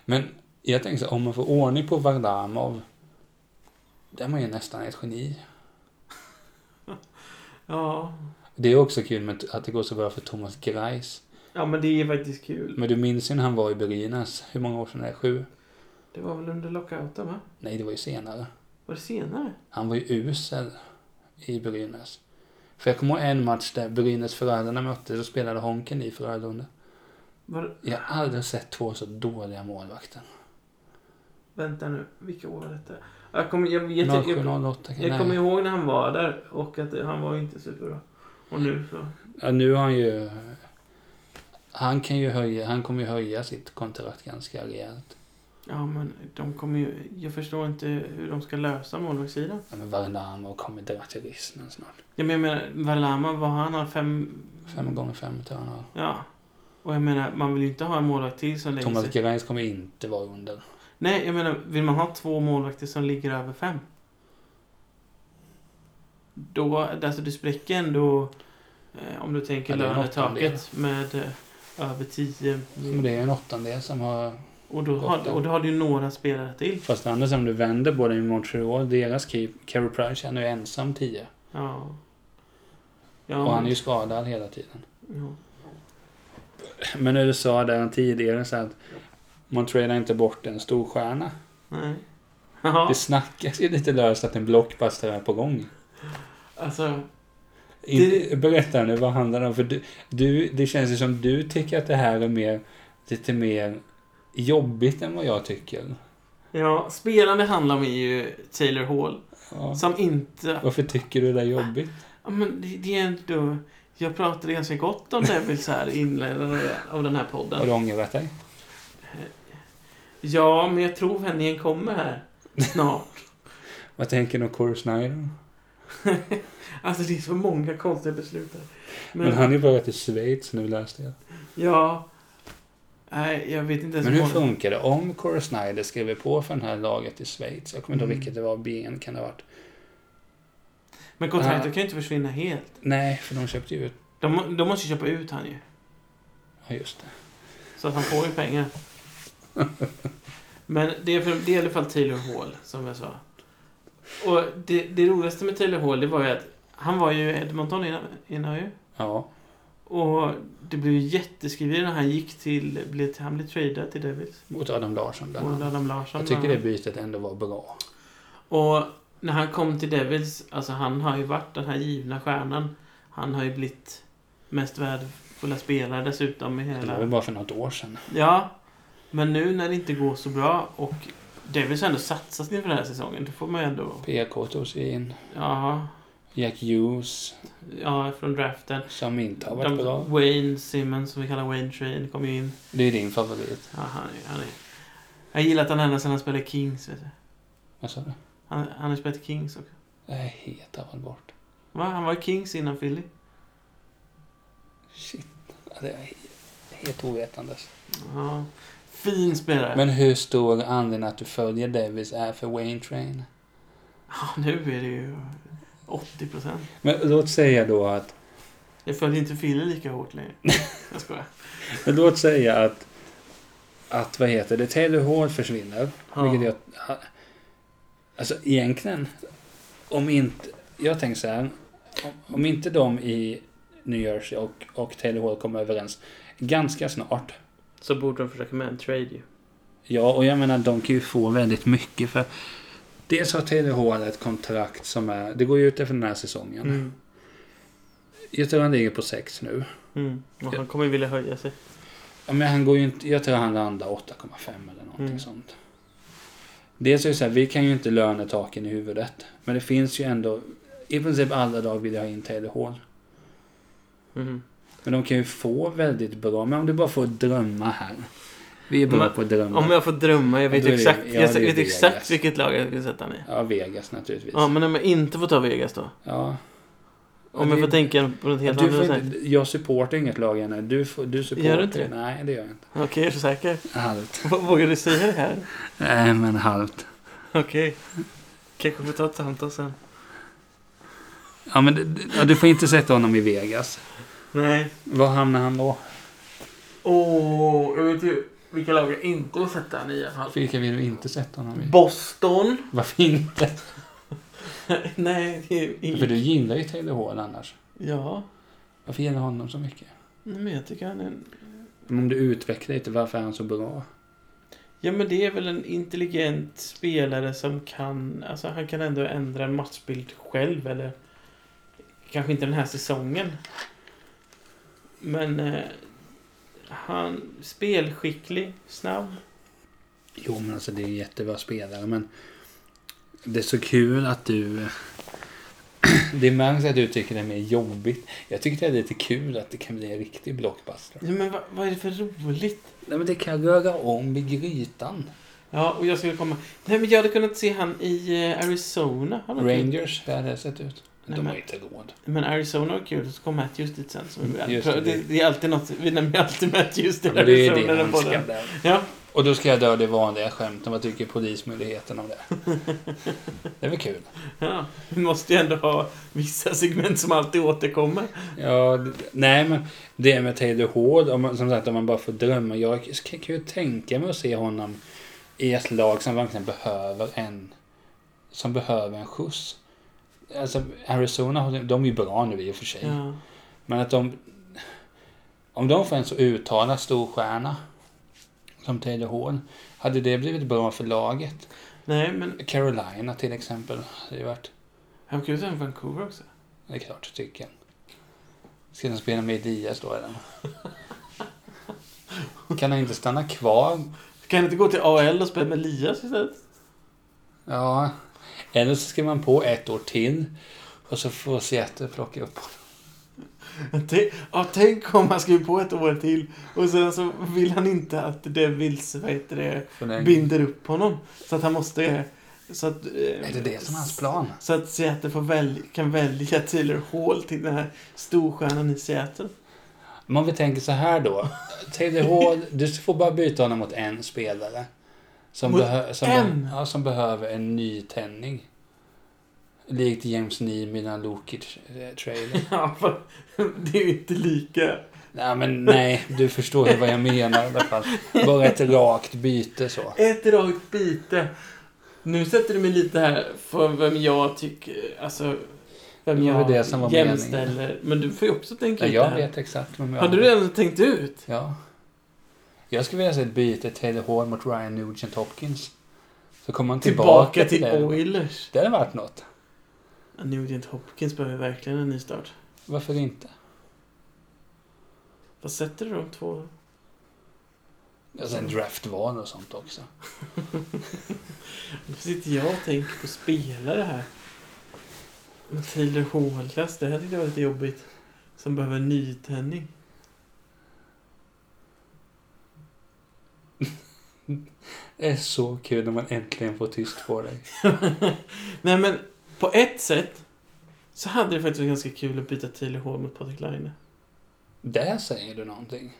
Men jag tänker så om man får ordning på Varlamov. Då är man ju nästan ett geni. Ja. Det är också kul med att det går så bra för Thomas Greis. Ja, men det är faktiskt kul. Men du minns ju när han var i Brynäs. Hur många år sedan är det? Sju? Det var väl under lockouten, va? Nej, det var ju senare. Var det senare? Han var ju usel i Brynäs. För jag kommer ihåg en match där Brynäs föräldrarna möttes och spelade Honken i Frölunda. Var... Jag har aldrig sett två så dåliga målvakter. Vänta nu, vilka år var detta? Jag kommer, jag, vet, jag, 07, jag, 08 jag kommer ihåg när han var där och att han var inte superbra. Och nu så... Ja, nu har han ju... Han kan ju höja, han kommer ju höja sitt kontrakt ganska rejält. Ja, men de kommer ju... Jag förstår inte hur de ska lösa målvaktssidan. Ja, men Varnamo kommer dra till Rismen snart. Ja, men jag menar, Varlama, vad har han? har fem... Fem gånger fem tror jag han har. Ja. Och jag menar, man vill ju inte ha en målvakt till som lägger Thomas. Greis kommer inte vara under. Nej, jag menar, vill man ha två målvakter som ligger över fem? Då, alltså du spräcker ändå, eh, om du tänker det är en lönetaket med eh, över 10. Men det är en åttondel som har... Och då, har, och då har du ju några spelare till. Fast annars om du vänder både i Montreal, deras keep, Carey Price, han är ju ensam tio. Ja. Ja, Och han är ju skadad hela tiden. ja. Men när du sa där tidigare så att man tradar inte bort en storstjärna. Nej. Ja, Det snackas ju lite löst att en blockbuster är på gång. alltså. Inte, berätta nu, vad handlar det om? För du, du, det känns ju som du tycker att det här är mer, lite mer jobbigt än vad jag tycker. Ja, spelaren det handlar om ju Taylor Hall. Ja. Som inte... Varför tycker du det är jobbigt? Ja, men det, det är ändå... Jag pratade ganska gott om Devils här i inledningen av den här podden. Har du ångrat dig? Ja, men jag tror vändningen kommer här snart. Vad tänker du om Corey Snyder? alltså det är så många konstiga beslut här. Men, Men han är ju börjat i Schweiz nu läste jag. Ja. Nej, jag vet inte ens Men hur vad- funkar det om Corey Snyder skriver på för det här laget i Schweiz? Jag kommer inte ihåg Mm. vilket det var. BN kan det ha varit. Men kontraktet Ja. kan ju inte försvinna helt. Nej, för de köpte ju ut. De, de måste ju köpa ut han ju. Ja, just det. Så att han får ju pengar. Men det är, för, det är i alla fall Taylor Hall, som jag sa. Och det, det roligaste med Taylor Hall, det var ju att han var ju Edmonton innan, innan ju. Ja. Och det blev ju jätteskriveri när han gick till, blev, han blev tradad till Devils. Mot Adam Larsson annat. Adam Larsson. Jag tycker det bytet ändå var bra. Och när han kom till Devils, alltså han har ju varit den här givna stjärnan. Han har ju blivit mest värdefulla spelare dessutom i Det var väl hela... bara för något år sedan. Ja. Men nu när det inte går så bra och har ändå satsat inför den här säsongen. Då får man ju ändå... PK tog sig in. Ja, Jack Hughes, ja från draften. som inte har varit De, bra. Wayne Simmons, som vi kallar Wayne Train, kom ju in. Det är din favorit. Ja, han är, han är... Jag gillar att han ända sedan han spelade Kings, vet du. Vad sa du? Han, han har spelat Kings också. Jag är helt tappad bort. Va? Han var i Kings innan Philly. Shit. Det är helt- helt ovetandes. Ja. Fin spelare. Men hur stor anledning att du följer Davis är för Wayne Train? Ja, nu är det ju 80 procent. Men låt säga då att Jag följer inte Fille lika hårt längre. Jag skojar. Men låt säga att, att vad heter det, Taylor Hall försvinner. Ja. Vilket jag, alltså egentligen, om inte, jag tänker så här. Om, om inte de i New Jersey och, och Taylor Hall kommer överens ganska snart. Så borde de försöka med en trade ju. Ja, och jag menar de kan ju få väldigt mycket för Dels har Hall ett kontrakt som är, det går ju ut efter den här säsongen. Mm. Jag tror han ligger på sex nu. Mm. Och han kommer ju vilja höja sig. Ja, men han går ju inte, jag tror han landar 8,5 eller någonting Mm. sånt. Dels är det så här, vi kan ju inte lönetaken i huvudet. Men det finns ju ändå, i princip alla lag vill jag ha in Hall. Mm. Men de kan ju få väldigt bra, men om du bara får drömma här. Vi är bra på att drömma. Om jag får drömma, jag vet det- exakt, ja, jag vet Vegas. exakt vilket lag jag vill sätta i. Ja, Vegas naturligtvis. Ja, men om jag inte får ta Vegas då? Ja. Om Ja, jag får tänka på något helt annat sätt? jag supportar inget lag ännu. Du, får- du supportar. Gör du inte det? Nej, det gör jag inte. Okej, är du säker? Halvt. Vågar du säga det här? Nej, men halvt. Okej. Kanske får ta ett samtal sen. Ja, men ja, du får inte sätta honom i Vegas. Nej. Var hamnar han då? Åh, jag vet ju vilka lag jag inte vill sätta han i i alla fall. Vilka vill du inte sätta honom i? Boston. Varför inte? Nej, det är För du gillar ju Taylor Hall annars. Ja, Varför gillar du honom så mycket? Nej, men jag tycker han är en... Men om du utvecklar lite, varför är han så bra? Ja, men det är väl en intelligent spelare som kan... Alltså, han kan ändå ändra en matchbild själv, eller... Kanske inte den här säsongen. Men... Eh, han... Spelskicklig, snabb. Jo, men alltså det är en jättebra spelare, men det är så kul att du... Det märks att du tycker det är mer jobbigt. Jag tycker det är lite kul att det kan bli en riktig blockbuster. Ja, men vad, vad är det för roligt? Nej, men det kan röra om i grytan. Ja, och jag skulle komma... Nej, men jag hade kunnat se han i eh, Arizona. Rangers, hur hade det sett ut? Nej, De men- har inte råd. Men Arizona var kul, så kom Matthews dit sen. Så vi Just det, det. det, är alltid något, vi nämner alltid Matthews till Ja, men det är Arizona. det han ska. Ja, Och då ska jag dra det vanliga skämten. Vad tycker Polismyndigheten om det? Det är väl kul? ja, vi måste ju ändå ha vissa segment som alltid återkommer. Ja, det- nej men det med Taylor Hall, om man, som sagt om man bara får drömma. Jag kan ju tänka mig att se honom i ett lag som verkligen behöver en som behöver en skjuts. Alltså Arizona, de är ju bra nu i och för sig. Ja. Men att de... Om de får en så uttalad storstjärna som Taylor Hall, hade det blivit bra för laget? Nej, men Carolina till exempel, hade det varit... han kan ju Vancouver också. Det är klart, tycker jag. Ska den spela med Elias då eller? Kan han inte stanna kvar? Kan han inte gå till AL och spela med Elias istället? Ja. Eller så ska man på ett år till. Och så får Seattle plocka upp honom. Tänk, ja, tänk om han skriver på ett år till och sen så vill han inte att Devils, vad heter det, binder upp honom. Så att han måste... Så att, eh, Är det det som är hans plan? Så att Seattle får väl, kan välja Taylor Hall till den här storstjärnan i Seattle. Men om vi tänker så här då. Taylor Hall, du får bara byta honom mot en spelare. Som, behö- som, en? ja, som behöver en nytändning. Likt James Neal innan Lukic-traden. Ja, för det är ju inte lika. nej, men nej, du förstår ju vad jag menar i alla fall. Bara ett rakt byte så. Ett rakt byte. Nu sätter du mig lite här för vem jag tycker, alltså... Vem jag det som var jämställer. Men du får ju också tänka Ja, ut jag det här. vet exakt vem jag Har du redan tänkt ut? Ja. Jag skulle vilja se ett byte Taylor Hall mot Ryan Nugent Hopkins. Så kommer han Tillbaka, tillbaka, till det. Oilers. Det hade varit något. Ja, Nugent Hopkins behöver verkligen en ny start. Varför inte? Vad sätter du de två? Alltså en draftval och sånt också. Nu sitter jag och tänker på spelare här. Men Taylor Hall-klass, det här tyckte jag var lite jobbigt. Som behöver nytändning. Det är så kul när man äntligen får tyst på dig. Nej men, på ett sätt så hade det faktiskt varit ganska kul att byta Taylor Hall mot Patrik Laine. Där säger du någonting.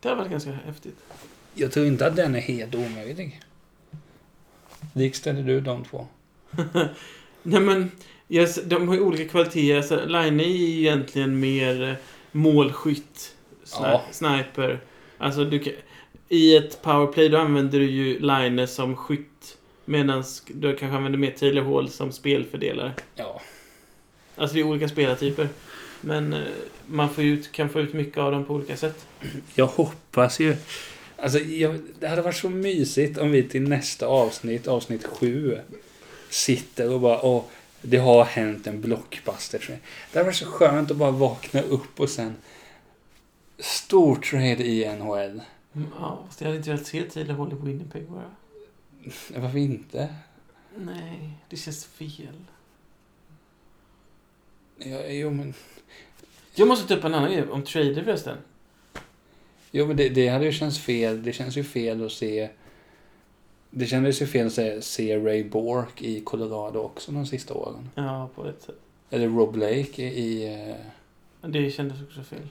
Det hade varit ganska häftigt. Jag tror inte att den är helt omöjlig. Likställer du de två? Nej men, Yes, de har ju olika kvaliteter. Alltså, Line är ju egentligen mer eh, målskytt. Sni Ja. Sniper. Alltså, du kan, I ett powerplay då använder du ju Line som skytt. Medan du kanske använder mer Taylor Hall som spelfördelare. Ja. Alltså det är olika spelartyper. Men eh, man får ut, kan få ut mycket av dem på olika sätt. Jag hoppas ju... Alltså, jag, det hade varit så mysigt om vi till nästa avsnitt, avsnitt sju, sitter och bara åh, det har hänt en blockbuster. trade." Det hade varit så skönt att bara vakna upp och sen stor trade i NHL. Mm, Ja, fast jag hade inte velat se Hall i Winnipeg bara. Varför inte? Nej, det känns fel. Ja, jo, men, Jag måste ta upp en annan grej om trader förresten. jo, men det, det hade ju känts fel. Det känns ju fel att se... Det kändes ju fel att se, se Ray Bork i Colorado också de sista åren. Ja, på ett sätt. Eller Rob Blake i, i, eh, Det kändes också fel.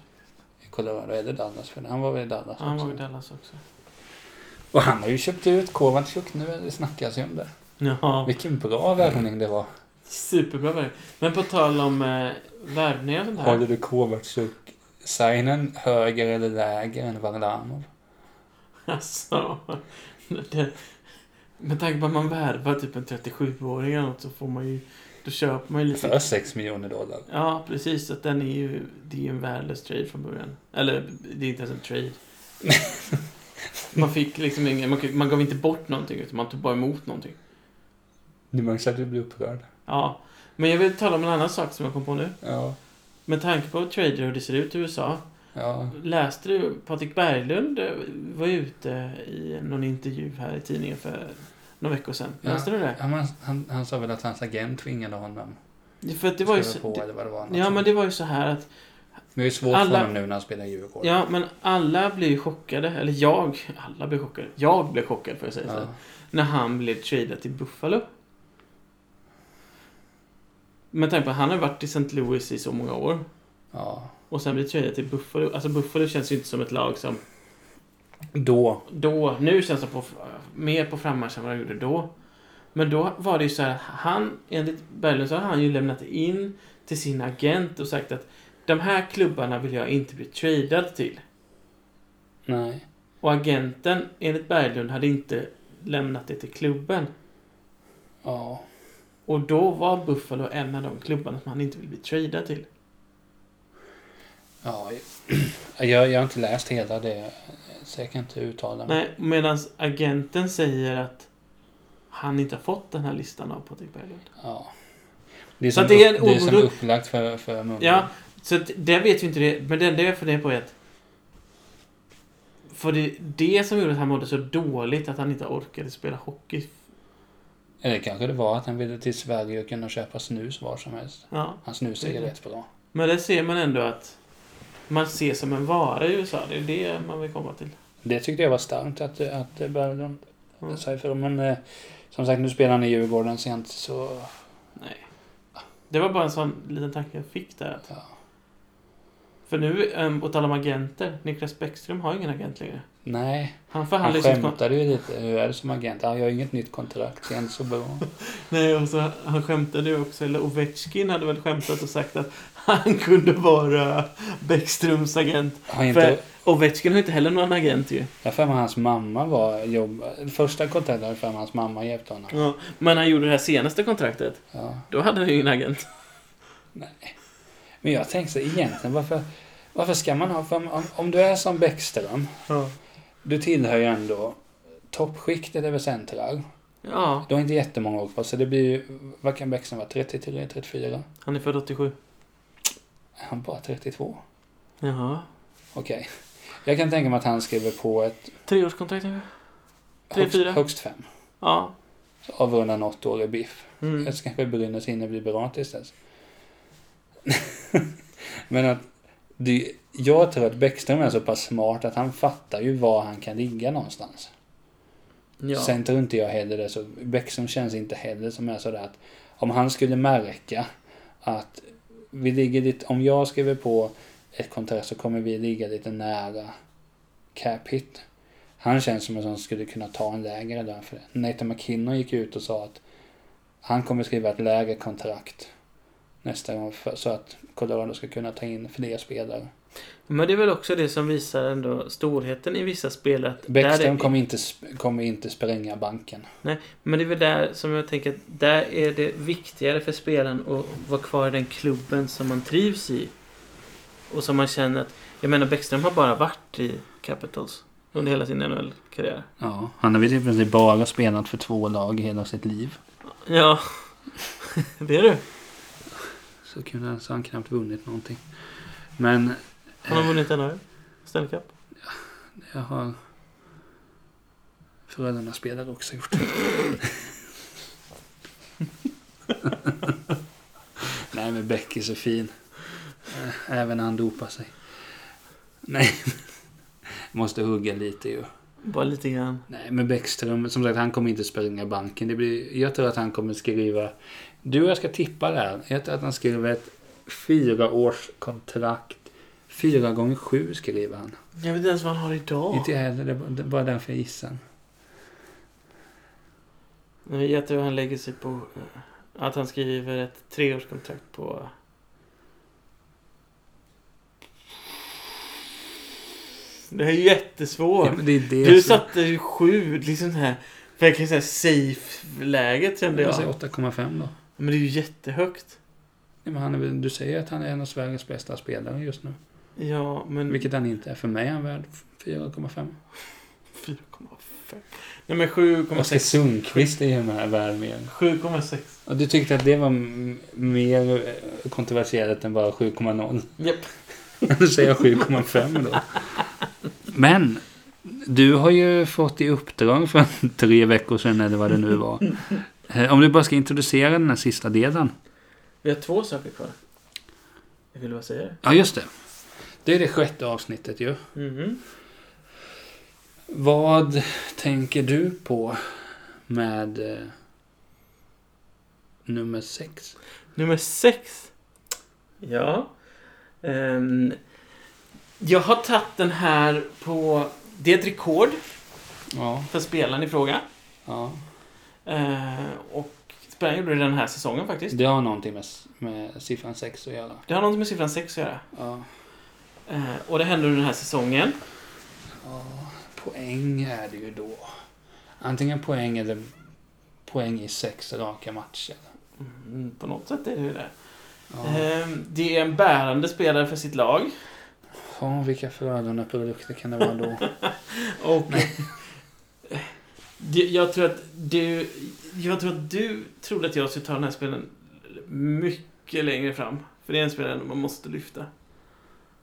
Colorado. Eller Dallas. För han var väl i Dallas Han också. var i Dallas också. Och han har ju köpt ut Kovalchuk nu. Det snackas ju om det. Ja, Vilken bra värvning det var. superbra verk. Men på tal om eh, värvningar och sånt här. Håller du Kovalchuk-signen högre eller lägre än Varlamov? Alltså, det, med tanke på att man värvar typ en 37-åring eller något så får man ju... Då köper man ju lite... För 6 miljoner dollar. Ja, precis. Så att den är ju... Det är ju en värdelös trade från början. Eller, det är inte ens en trade. Man fick liksom ingen... Man, man gav inte bort någonting, utan man tog bara emot någonting. Du märks att du blir upprörd. Ja. Men jag vill tala om en annan sak som jag kom på nu. Ja. Med tanke på trader och hur det ser ut i USA. Ja. Läste du Patrik Berglund eh, var ute i någon intervju här i tidningen för några veckor sedan. Ja. Läste du det? Ja, men han, han sa väl att hans agent tvingade honom För att det var ju så, det, var. Ja, sånt. men det var ju så här att Men det är svårt alla- för honom nu när han spelar i Djurgården. Ja, men alla blev ju chockade. Eller jag. Alla blev chockade. Jag blev chockad, får jag säga så. Ja. När han blev tradad till Buffalo. Med tanke på att han har varit i St. Louis i så många år. ja. Och sen blir tradad till Buffalo. Alltså Buffalo känns ju inte som ett lag som... Då. Då, nu känns det på, mer på frammarsch än vad de gjorde då. Men då var det ju så här att han, enligt Berglund så har han ju lämnat in till sin agent och sagt att de här klubbarna vill jag inte bli tradad till. Nej. Och agenten, enligt Berglund, hade inte lämnat det till klubben. Ja. Och då var Buffalo en av de klubbarna som han inte vill bli tradad till. Ja. Jag, jag har inte läst hela det. Så jag kan inte uttala mig. Nej, medan agenten säger att han inte har fått den här listan av Patrik Berglund. Ja. Det är Så som, det är upp, det är som upplagt för, för Mumbo. Ja, så det vet ju inte det. Men det enda jag funderar på är att... För det det som gjorde att han mådde så dåligt att han inte orkade spela hockey. Eller kanske det var att han ville till Sverige och kunna köpa snus var som helst. Ja. Han Mm. rätt bra. Men det ser man ändå att man ser som en vara i USA. Det är det man vill komma till. Det tyckte jag var starkt att, att Berglund Mm. sa ifrån. Men eh, som sagt, nu spelar han i Djurgården sent så... Nej. Det var bara en sån liten tanke jag fick där. Att, Ja. för nu, um, på tal om agenter. Niklas Bäckström har ingen agent längre. Nej, Han han skämtade ju lite. Hur är det som agent? Jag har inget nytt kontrakt. Det är inte så bra. Nej, och så han skämtade ju också, eller Ovechkin hade väl skämtat och sagt att han kunde vara Bäckströms agent. Har inte... För Ovechkin har inte heller någon agent ju. Jag för mig hans mamma var jobb... Första kontraktet hade för mig hans mamma hjälpte honom. Ja, men han gjorde det här senaste kontraktet. Ja. Då hade han ju ingen agent. Men jag tänkte egentligen, varför, varför ska man ha... Om, om du är som Bäckström, Ja. Du tillhör ju ändå toppskiktet över centrar. Ja, Du har inte jättemånga år kvar, så det blir ju... Vad kan Bäckström vara? 33, 34? han är född 87. Är han bara 32? Jaha. Okej. Jag kan tänka mig att han skriver på ett Treårskontrakt kanske? Tre, högst, fyra? högst fem. Ja. Så avrundar något år i biff. Mm. Jag kanske Brynäs hinner bli tills dess. Men att det, jag tror att Bäckström är så pass smart att han fattar ju var han kan ligga någonstans. Ja. Sen tror inte jag heller det så. Bäckström känns inte heller som är sådär att om han skulle märka att vi ligger lite, om jag skriver på ett kontrakt så kommer vi ligga lite nära cap hit. Han känns som en som skulle kunna ta en lägre lön för det. Nathan McKinnon gick ut och sa att han kommer skriva ett lägre kontrakt nästa gång för, så att Colorado ska kunna ta in fler spelare. Men det är väl också det som visar ändå storheten i vissa spelare. Bäckström är- kommer inte, kommer inte spränga banken. Men det är väl där som jag tänker att där är det viktigare för spelaren att vara kvar i den klubben som man trivs i. Och som man känner att... Jag menar Bäckström har bara varit i Capitals under hela sin NHL-karriär. Ja, han har väl i princip bara spelat för två lag hela sitt liv. Ja, det är du. Så kunde så har han knappt vunnit någonting. Men Han har vunnit NHL. Stanley Cup. jag har Frölunda spelare också gjort. Nej men Beck är så fin. Eh, Även när han dopar sig. Nej. Måste hugga lite ju. Bara lite grann. Nej men Bäckström, som sagt han kommer inte spränga banken. Det blir, jag tror att han kommer skriva... Du och jag ska tippa där. Jag tror att han skriver ett fyra års kontrakt. Fyra gånger sju skriver han. Jag vet inte ens vad han har idag. Inte jag heller, det var- det var därför jag gissade. Jag tror han lägger sig på eh, att han skriver ett treårskontrakt på... Det här är jättesvårt. Ja, det är det du som- satte ju sju, liksom här, verkligen såhär safe-läget kände jag. Jag säger 8,5 då. Men det är ju jättehögt. Ja, men han är, väl- du säger att han är en av Sveriges bästa spelare just nu. Ja, men... Vilket han inte är. För mig är han värd 4,5. 4,5. Nej men 7,6. Oskar Sundqvist är ju med värd mer. 7,6. Och du tyckte att det var m- mer eh, kontroversiellt än bara 7,0. Japp. Då säger jag 7,5 då. Men du har ju fått i uppdrag för tre veckor sedan eller vad det nu var. Eh, Om du bara ska introducera den här sista delen. Vi har två saker kvar. Jag vill bara säga det. Ja, just det. Det är det sjätte avsnittet ju. Mhm. Vad tänker du på med eh, nummer sex? Nummer sex. Ja. Ehm, jag har tagit den här på... Det är ett rekord Ja, för spelaren i fråga. ja. Eh, och spelaren gjorde det den här säsongen faktiskt. Det har någonting med, med siffran sex att göra. Det har något med siffran 6 att göra. Ja. Eh, och det hände under den här säsongen. ja. Poäng är det ju då. Antingen poäng eller poäng i sex raka matcher. Mm, på något sätt är det ju det. Ja, Ehm, det är en bärande spelare för sitt lag. ja vilka Frölunda-produkter kan det vara då? Och... Det- jag tror att du... Jag tror att du trodde att jag skulle ta den här spelen mycket längre fram. För det är en spelare man måste lyfta.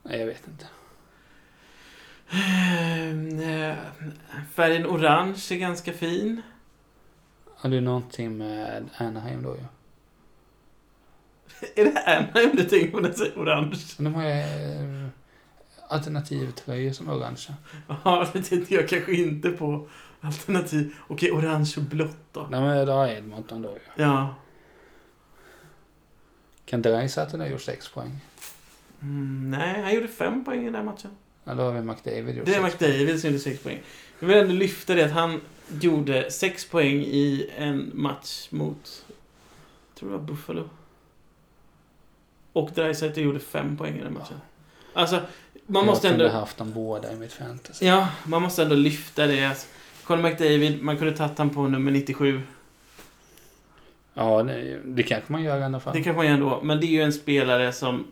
Nej, jag vet inte. Ehm, eh, Färgen orange är ganska fin. Har du någonting med Anaheim då ju? Är det Anaheim du tänker på när jag säger orange? De har ju eh, alternativtröjor som är orangea. Ja, det tänkte jag kanske inte på. Alternativ. Okej, orange och blått då. Nej men det har Edmonton då ju. Ja. Kan Dreisaitl ha gjort sex poäng? Mm, nej, han gjorde fem poäng i den här matchen. Ja, då har vi McDavid gjort Det är McDavid som gjorde sex poäng. Jag vill ändå lyfta det att han gjorde sex poäng i en match mot, jag tror det var Buffalo. Och Dreisaitl gjorde fem poäng i den matchen. Alltså, man jag måste kunde ändå... haft dem båda i mitt fantasy. Ja, man måste ändå lyfta det. Alltså, Conor McDavid, man kunde tagit han på nummer 97. Ja, det, det kanske man gör i alla fall. Det kanske man gör ändå. Men det är ju en spelare som...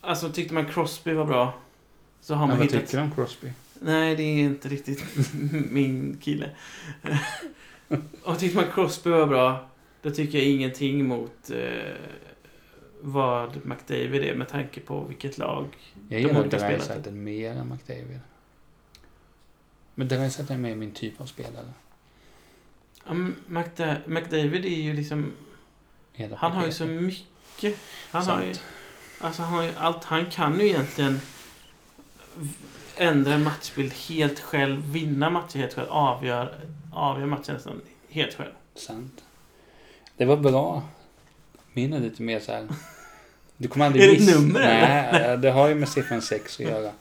Alltså, tyckte man Crosby var bra. Så har man vad hittat... tycker du om Crosby? Nej, det är inte riktigt min kille. Och tyckte man Crosby var bra, då tycker jag ingenting mot eh, vad McDavid är med tanke på vilket lag. Jag De gillar olika spelarna. Dreisaitl mer än McDavid. Men Dreisaitl är mer min typ av spelare. Ja, men McDa- McDavid är ju liksom... Hela Han har ju så mycket. Han har ju... Alltså han har ju allt. Han kan ju egentligen ändra en matchbild helt själv, vinna matcher helt själv, avgör, avgör matchen nästan helt själv. Sant. Det var bra. Min är lite mer så här. Du kommer aldrig Är det ett nummer, Nej, det har ju med siffran 6 att göra.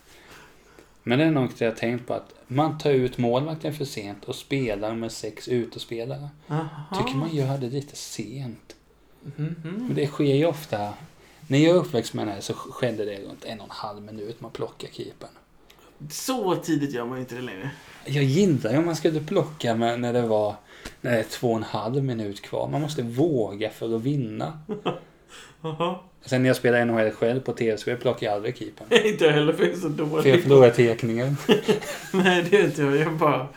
Men det är något jag har tänkt på att man tar ut målvakten för sent och spelar med sex utespelare. Tycker man gör det lite sent. Mhm. Men det sker ju ofta. När jag är uppväxt med det här så skedde det runt en och en halv minut man plockar keepern. Så tidigt gör man inte det längre. Jag gillar ju om man skulle plocka med när det var när det är två och en halv minut kvar. Man måste våga för att vinna. Jaha. Sen när jag spelar NHL själv på TSV plockar jag aldrig keepern. Inte jag heller för jag är så För jag dålig. förlorar tekningen. Nej, det är inte jag. Jag bara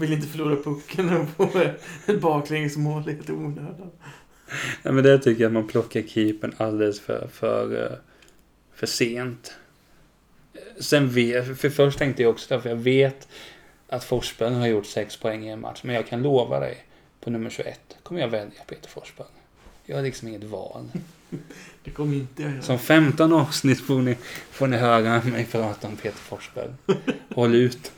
vill inte förlora pucken och få ett baklängesmål helt i onödan. Ja, men det tycker jag att man plockar keepern alldeles för, för, eh, för sent. Sen vet, för först tänkte jag också därför jag vet att Forsberg har gjort sex poäng i en match. Men jag kan lova dig, på nummer 21 kommer jag välja Peter Forsberg. Jag har liksom inget val. Det kommer inte jag göra. Som 15 avsnitt får ni, får ni höra mig prata om Peter Forsberg. Håll ut.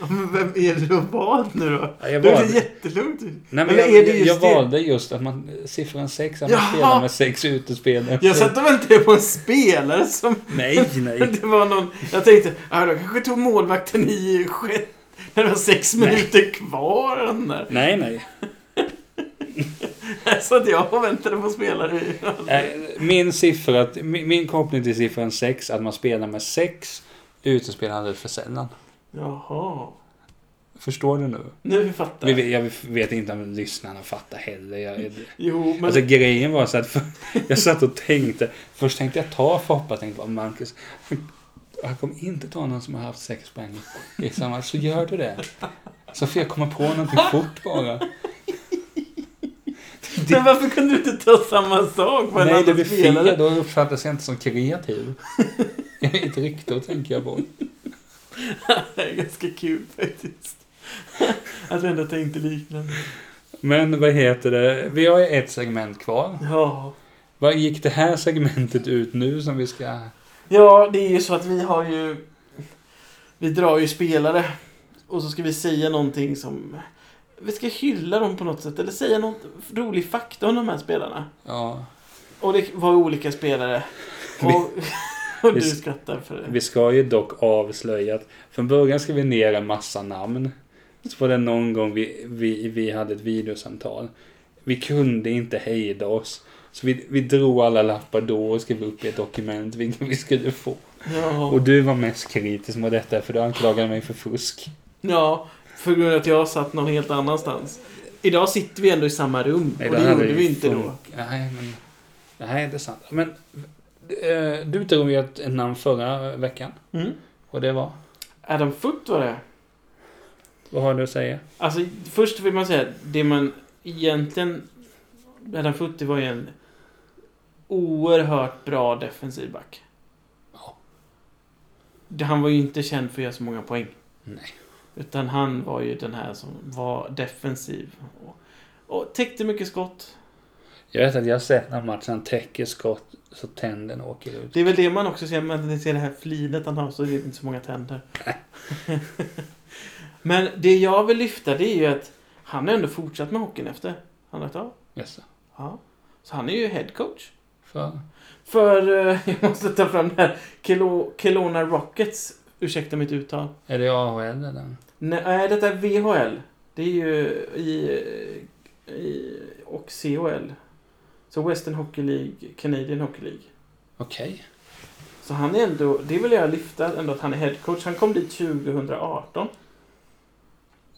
Ja, men vem är det du har valt nu då? Ja, jag Det är valde, jättelugnt. nej, men jag, just jag valde just att man, siffran 6, att man Jaha! spelar med sex utespelare. Jag satt och väntade på en spelare som... Nej, nej. Det var någon... Jag tänkte, ja då kanske tog målvakten i sjätte... När det var sex Nej. minuter kvar. Nej, nej. Så att jag och väntade på spelare. Eh, Min siffra, min, min koppling till siffran 6, att man spelar med sex utespelare alldeles för sällan. Jaha. Förstår du nu? Nu fattar jag. vet, jag vet inte om lyssnarna fattar heller. Jag, Jo, men... Alltså grejen var så att för, jag satt och tänkte. Först tänkte jag ta Foppa. Tänkte bara Marcus. Jag kommer inte ta någon som har haft sex poäng i samma. Så gör du det. Så får jag komma på någonting fort bara. Men varför kunde du inte ta samma sak på en Nej, det blir fel. Då uppfattas jag inte som kreativ. Ett rykte att tänka på. Det är ganska kul faktiskt. Att ändå tänkte liknande. Men vad heter det? Vi har ju ett segment kvar. Ja. Vad gick det här segmentet ut nu som vi ska... Ja, det är ju så att vi har ju... Vi drar ju spelare. Och så ska vi säga någonting som... Vi ska hylla dem på något sätt. Eller säga något rolig fakta om de här spelarna. Ja, Och det var olika spelare. Och, och du skrattar för det. vi ska ju dock avslöja att från början ska vi ner en massa namn. Så var det någon gång vi, vi, vi hade ett videosamtal. Vi kunde inte hejda oss. Så vi, vi drog alla lappar då och skrev upp i ett dokument vilka vi skulle få. Ja. Och du var mest kritisk mot detta för du anklagade mig för fusk. ja, för grund att jag satt någon helt annanstans. Idag sitter vi ändå i samma rum. och det gjorde vi inte då. Nej, men... Nej, det är sant. Men eh, du drog ju ett, namn förra veckan. Mm. Och det var? Adam Foot var det. Vad har du att säga? Alltså, först vill man säga det man egentligen... Adam Foot det var ju en oerhört bra defensiv back. Ja. Det- Han var ju inte känd för att göra så många poäng. Nej. Utan han var ju den här som var defensiv. Och, och täckte mycket skott. Jag vet att jag har sett när matchen täcker skott så tänderna åker ut. Det är väl det man också ser, man ser det här flinet han har så är det inte så många tänder. Men det jag vill lyfta det är ju att han har ändå fortsatt med hockeyn efter han lagt av. Yes. Ja. Så han är ju head coach. För? För, eh, jag måste ta fram det här, Kelo, Kelowna Rockets. Ursäkta mitt uttal. Är det AHL eller? Nej, detta är VHL. Det är ju i, i och CHL. Så Western Hockey League, Canadian Hockey League. Okej. Så han är ändå, det vill jag lyfta ändå att han är head coach. Han kom dit 2018.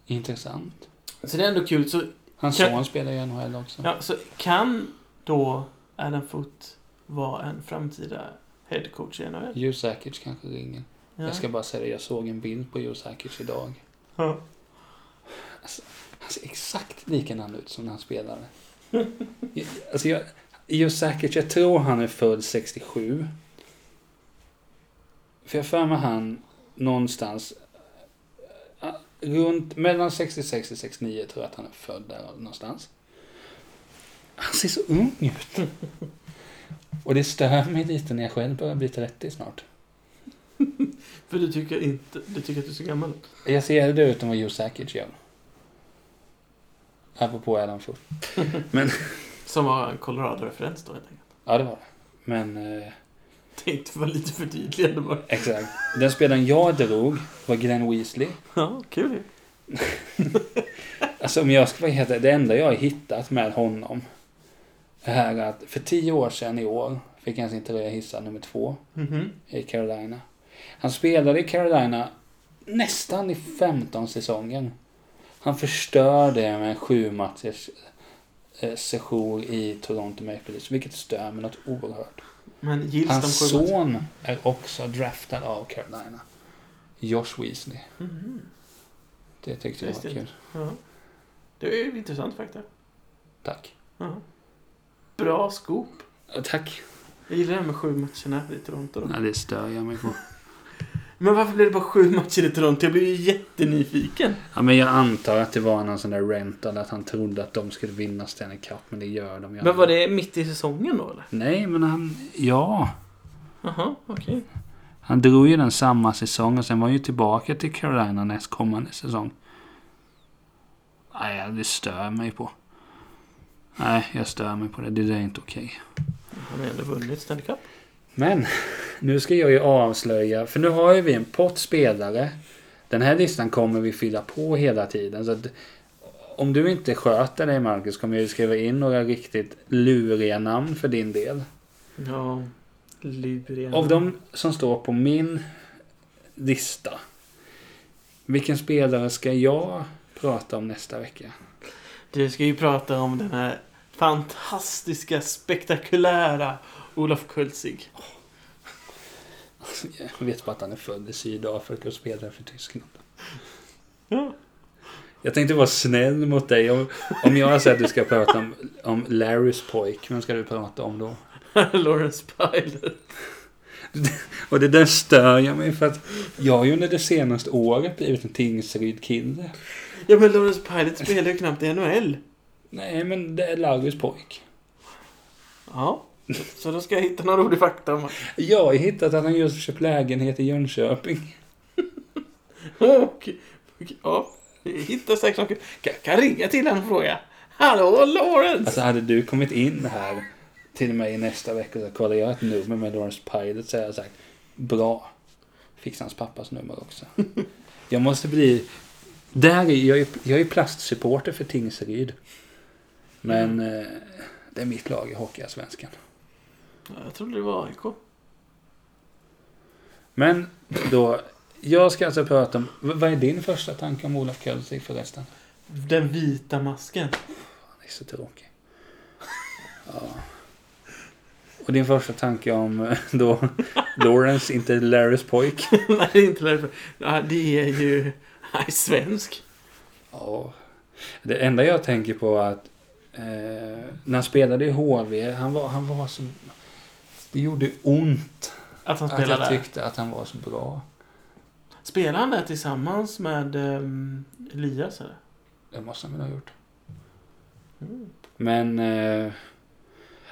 Intressant. Så det är ändå kul. Så, Hans Kan- son spelar i NHL också. ja, så kan då Adam Foot vara en framtida head coach i NHL? Hugh Sakic kanske ringer. Ja. Jag ska bara säga det, jag såg en bild på Hugh Sakic idag. Ja. Alltså, han ser exakt likadan ut som när han spelade. Jag- alltså jag, Hugh säkert, jag tror han är född 67. För jag har för mig han någonstans eh, runt mellan 66 och 69 tror jag att han är född där någonstans. Han ser så ung ut. Och det stör mig lite när jag själv börjar bli 30 snart. För du tycker inte, du tycker att du är så gammal? Jag ser äldre ut än vad Hugh Sakic gör. Apropå Adam Foot. Som var en Colorado-referens då helt enkelt. Ja, det var det. Men eh, Tänkte vara lite förtydligande bara. exakt. Den spelaren jag drog var Glenn Weasley. Ja, kul ju. Alltså om jag ska vara helt det enda jag har hittat med honom är att för tio år sedan i år fick han sin tröja hissad nummer två Mhm. i Carolina. Han spelade i Carolina nästan i 15 säsonger. Han förstörde med en sju matchers eh, session i Toronto Maple Leafs, vilket stör mig något oerhört. Hans son är också draftad av Carolina. Josh Weasley. Mhm. Det tyckte jag var kul. Ja. Det är ju intressant fakta. Tack. Ja. Bra scoop. Ja, Tack. Jag gillar det här med sju matcherna i Toronto. Då. Ja, det stör jag mig på. Men varför blev det bara sju matcher i Toronto? Jag blev ju jättenyfiken. Ja, men jag antar att det var någon sån där rental, att han trodde att de skulle vinna Stanley Cup, men det gör de ju Men var det mitt i säsongen då eller? Nej, men han... Ja. Jaha, okej. Han drog ju den samma säsong och sen var han ju tillbaka till Carolina nästkommande säsong. Nej, det stör mig på. Nej, jag stör mig på det. Det där är inte okej. Han har ändå vunnit Stanley Cup. Men, nu ska jag ju avslöja, för nu har ju vi en pott spelare. Den här listan kommer vi fylla på hela tiden. Så att om du inte sköter dig Marcus kommer jag ju skriva in några riktigt luriga namn för din del. Ja, luriga. Av de som står på min lista. Vilken spelare ska jag prata om nästa vecka? Du ska ju prata om den här fantastiska, spektakulära Olof Kulzig. Jag vet bara att han är född i Sydafrika och spelar för Tyskland. Ja. Jag tänkte vara snäll mot dig. Om, om jag säger att du ska prata om, om Larrys pojk, vem ska du prata om då? Lawrence Pilot. Och det där stör jag mig för att jag har ju under det senaste året blivit en Tingsryd-kille. Ja, men Lawrence Pilot spelar ju knappt i NHL. Nej, men det är Larrys pojk. Ja. Så då ska jag hitta någon rolig fakta om Jag har hittat att han just köpt lägenhet i Jönköping. Okej, Ja, jag hittar säkert något. Kan, kan ringa till honom och fråga. Hallå Lawrence! Alltså hade du kommit in här till mig nästa vecka och sagt kolla jag ett nummer med Lawrence Pilot så hade jag sagt bra. Fixa hans pappas nummer också. Jag måste bli... Där är, jag, är, jag är plastsupporter för Tingsryd. Men eh, det är mitt lag i Hockeyallsvenskan. Ja, Jag trodde det var AIK. Men då, jag ska alltså prata om... Vad är din första tanke om Olof Kölsig förresten? Den vita masken. Han är så tråkig. Ja. Och din första tanke om eh, då Lawrence, inte Larrys pojk? Nej, det är inte därför. Ja, det är ju... Nej, svensk. Ja. Det enda jag tänker på är att eh, när han spelade i HV, han var, han var så... Det gjorde ont Att han att spelar jag där. tyckte att han var så bra. Spelar han där tillsammans med um, Elias eller? Det måste han väl ha gjort. Mm. Men, eh,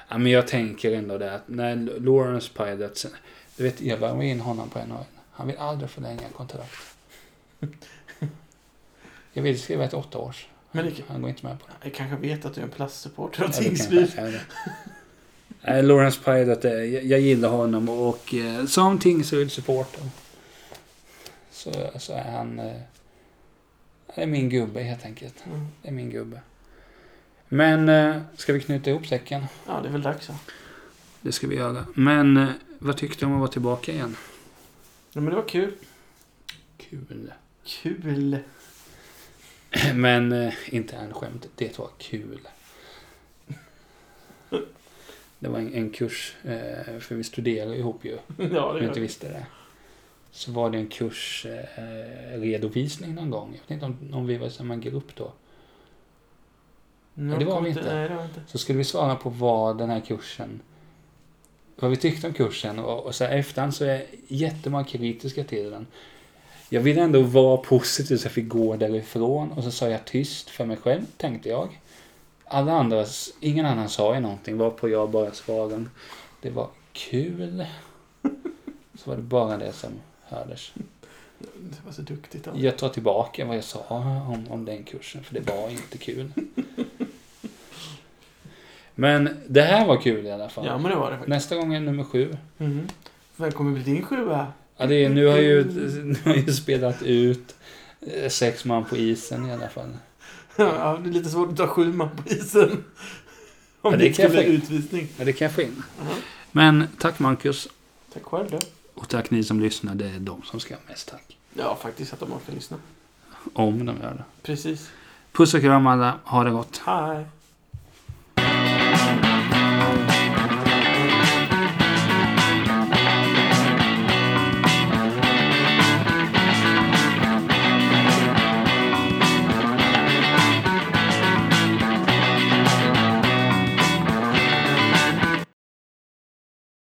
ja, men jag tänker ändå det att när Lawrence Pilot, sen- du vet jag värmer in honom på NHL. Han vill aldrig förlänga kontrakt. Jag vill skriva ett åtta års. Men det, Han går inte med på det. jag kanske vet att du är en plastsupporter av Tingsryd. Det. Nej, Lawrence Pilot, eh, jag, jag gillar honom och eh, som Tingsryd-supporter så, så är han... Eh, han är min gubbe helt enkelt. Mm. Det är min gubbe. Men eh, ska vi knyta ihop säcken? Ja, det är väl dags så. Det ska vi göra. Men eh, vad tyckte du om att vara tillbaka igen? Ja, men det var kul. Kul. Kul. Men eh, inte en skämt. Det var kul. Det var en, en kurs, eh, för vi studerar ihop ju. Ja, det inte visste det. Så var det en kursredovisning eh, någon gång. Jag vet inte om, om vi var i samma grupp då. Jag det var vi inte. Nej, var inte. Så skulle vi svara på vad den här kursen, vad vi tyckte om kursen och, och så här efterhand så är jättemånga kritiska till den. Jag ville ändå vara positiv så jag fick gå därifrån och så sa jag tyst för mig själv, tänkte jag. Alla andra, ingen annan sa ju någonting, varpå jag bara svarade. Det var kul. Så var det bara det som hördes. Det var så duktigt av. Jag tar tillbaka vad jag sa om, om den kursen, för det var inte kul. Men det här var kul i alla fall. Ja, men det var det faktiskt. Nästa gång är nummer sju. Mm. Vem kommer bli din sjua? Ja, det är, nu har jag ju, nu har jag ju spelat ut eh, sex man på isen i alla fall. Ja, det är lite svårt att ta sju man på isen. Om Ja, det det skulle bli utvisning. Ja, det kan jag få in. Ja. Men tack Marcus. Tack själv då. Och tack ni som lyssnar. Det är de som ska ha mest tack. Ja, faktiskt att de orkar lyssna. Om de gör det. Precis. Puss och kram alla. Ha det gott. Hej.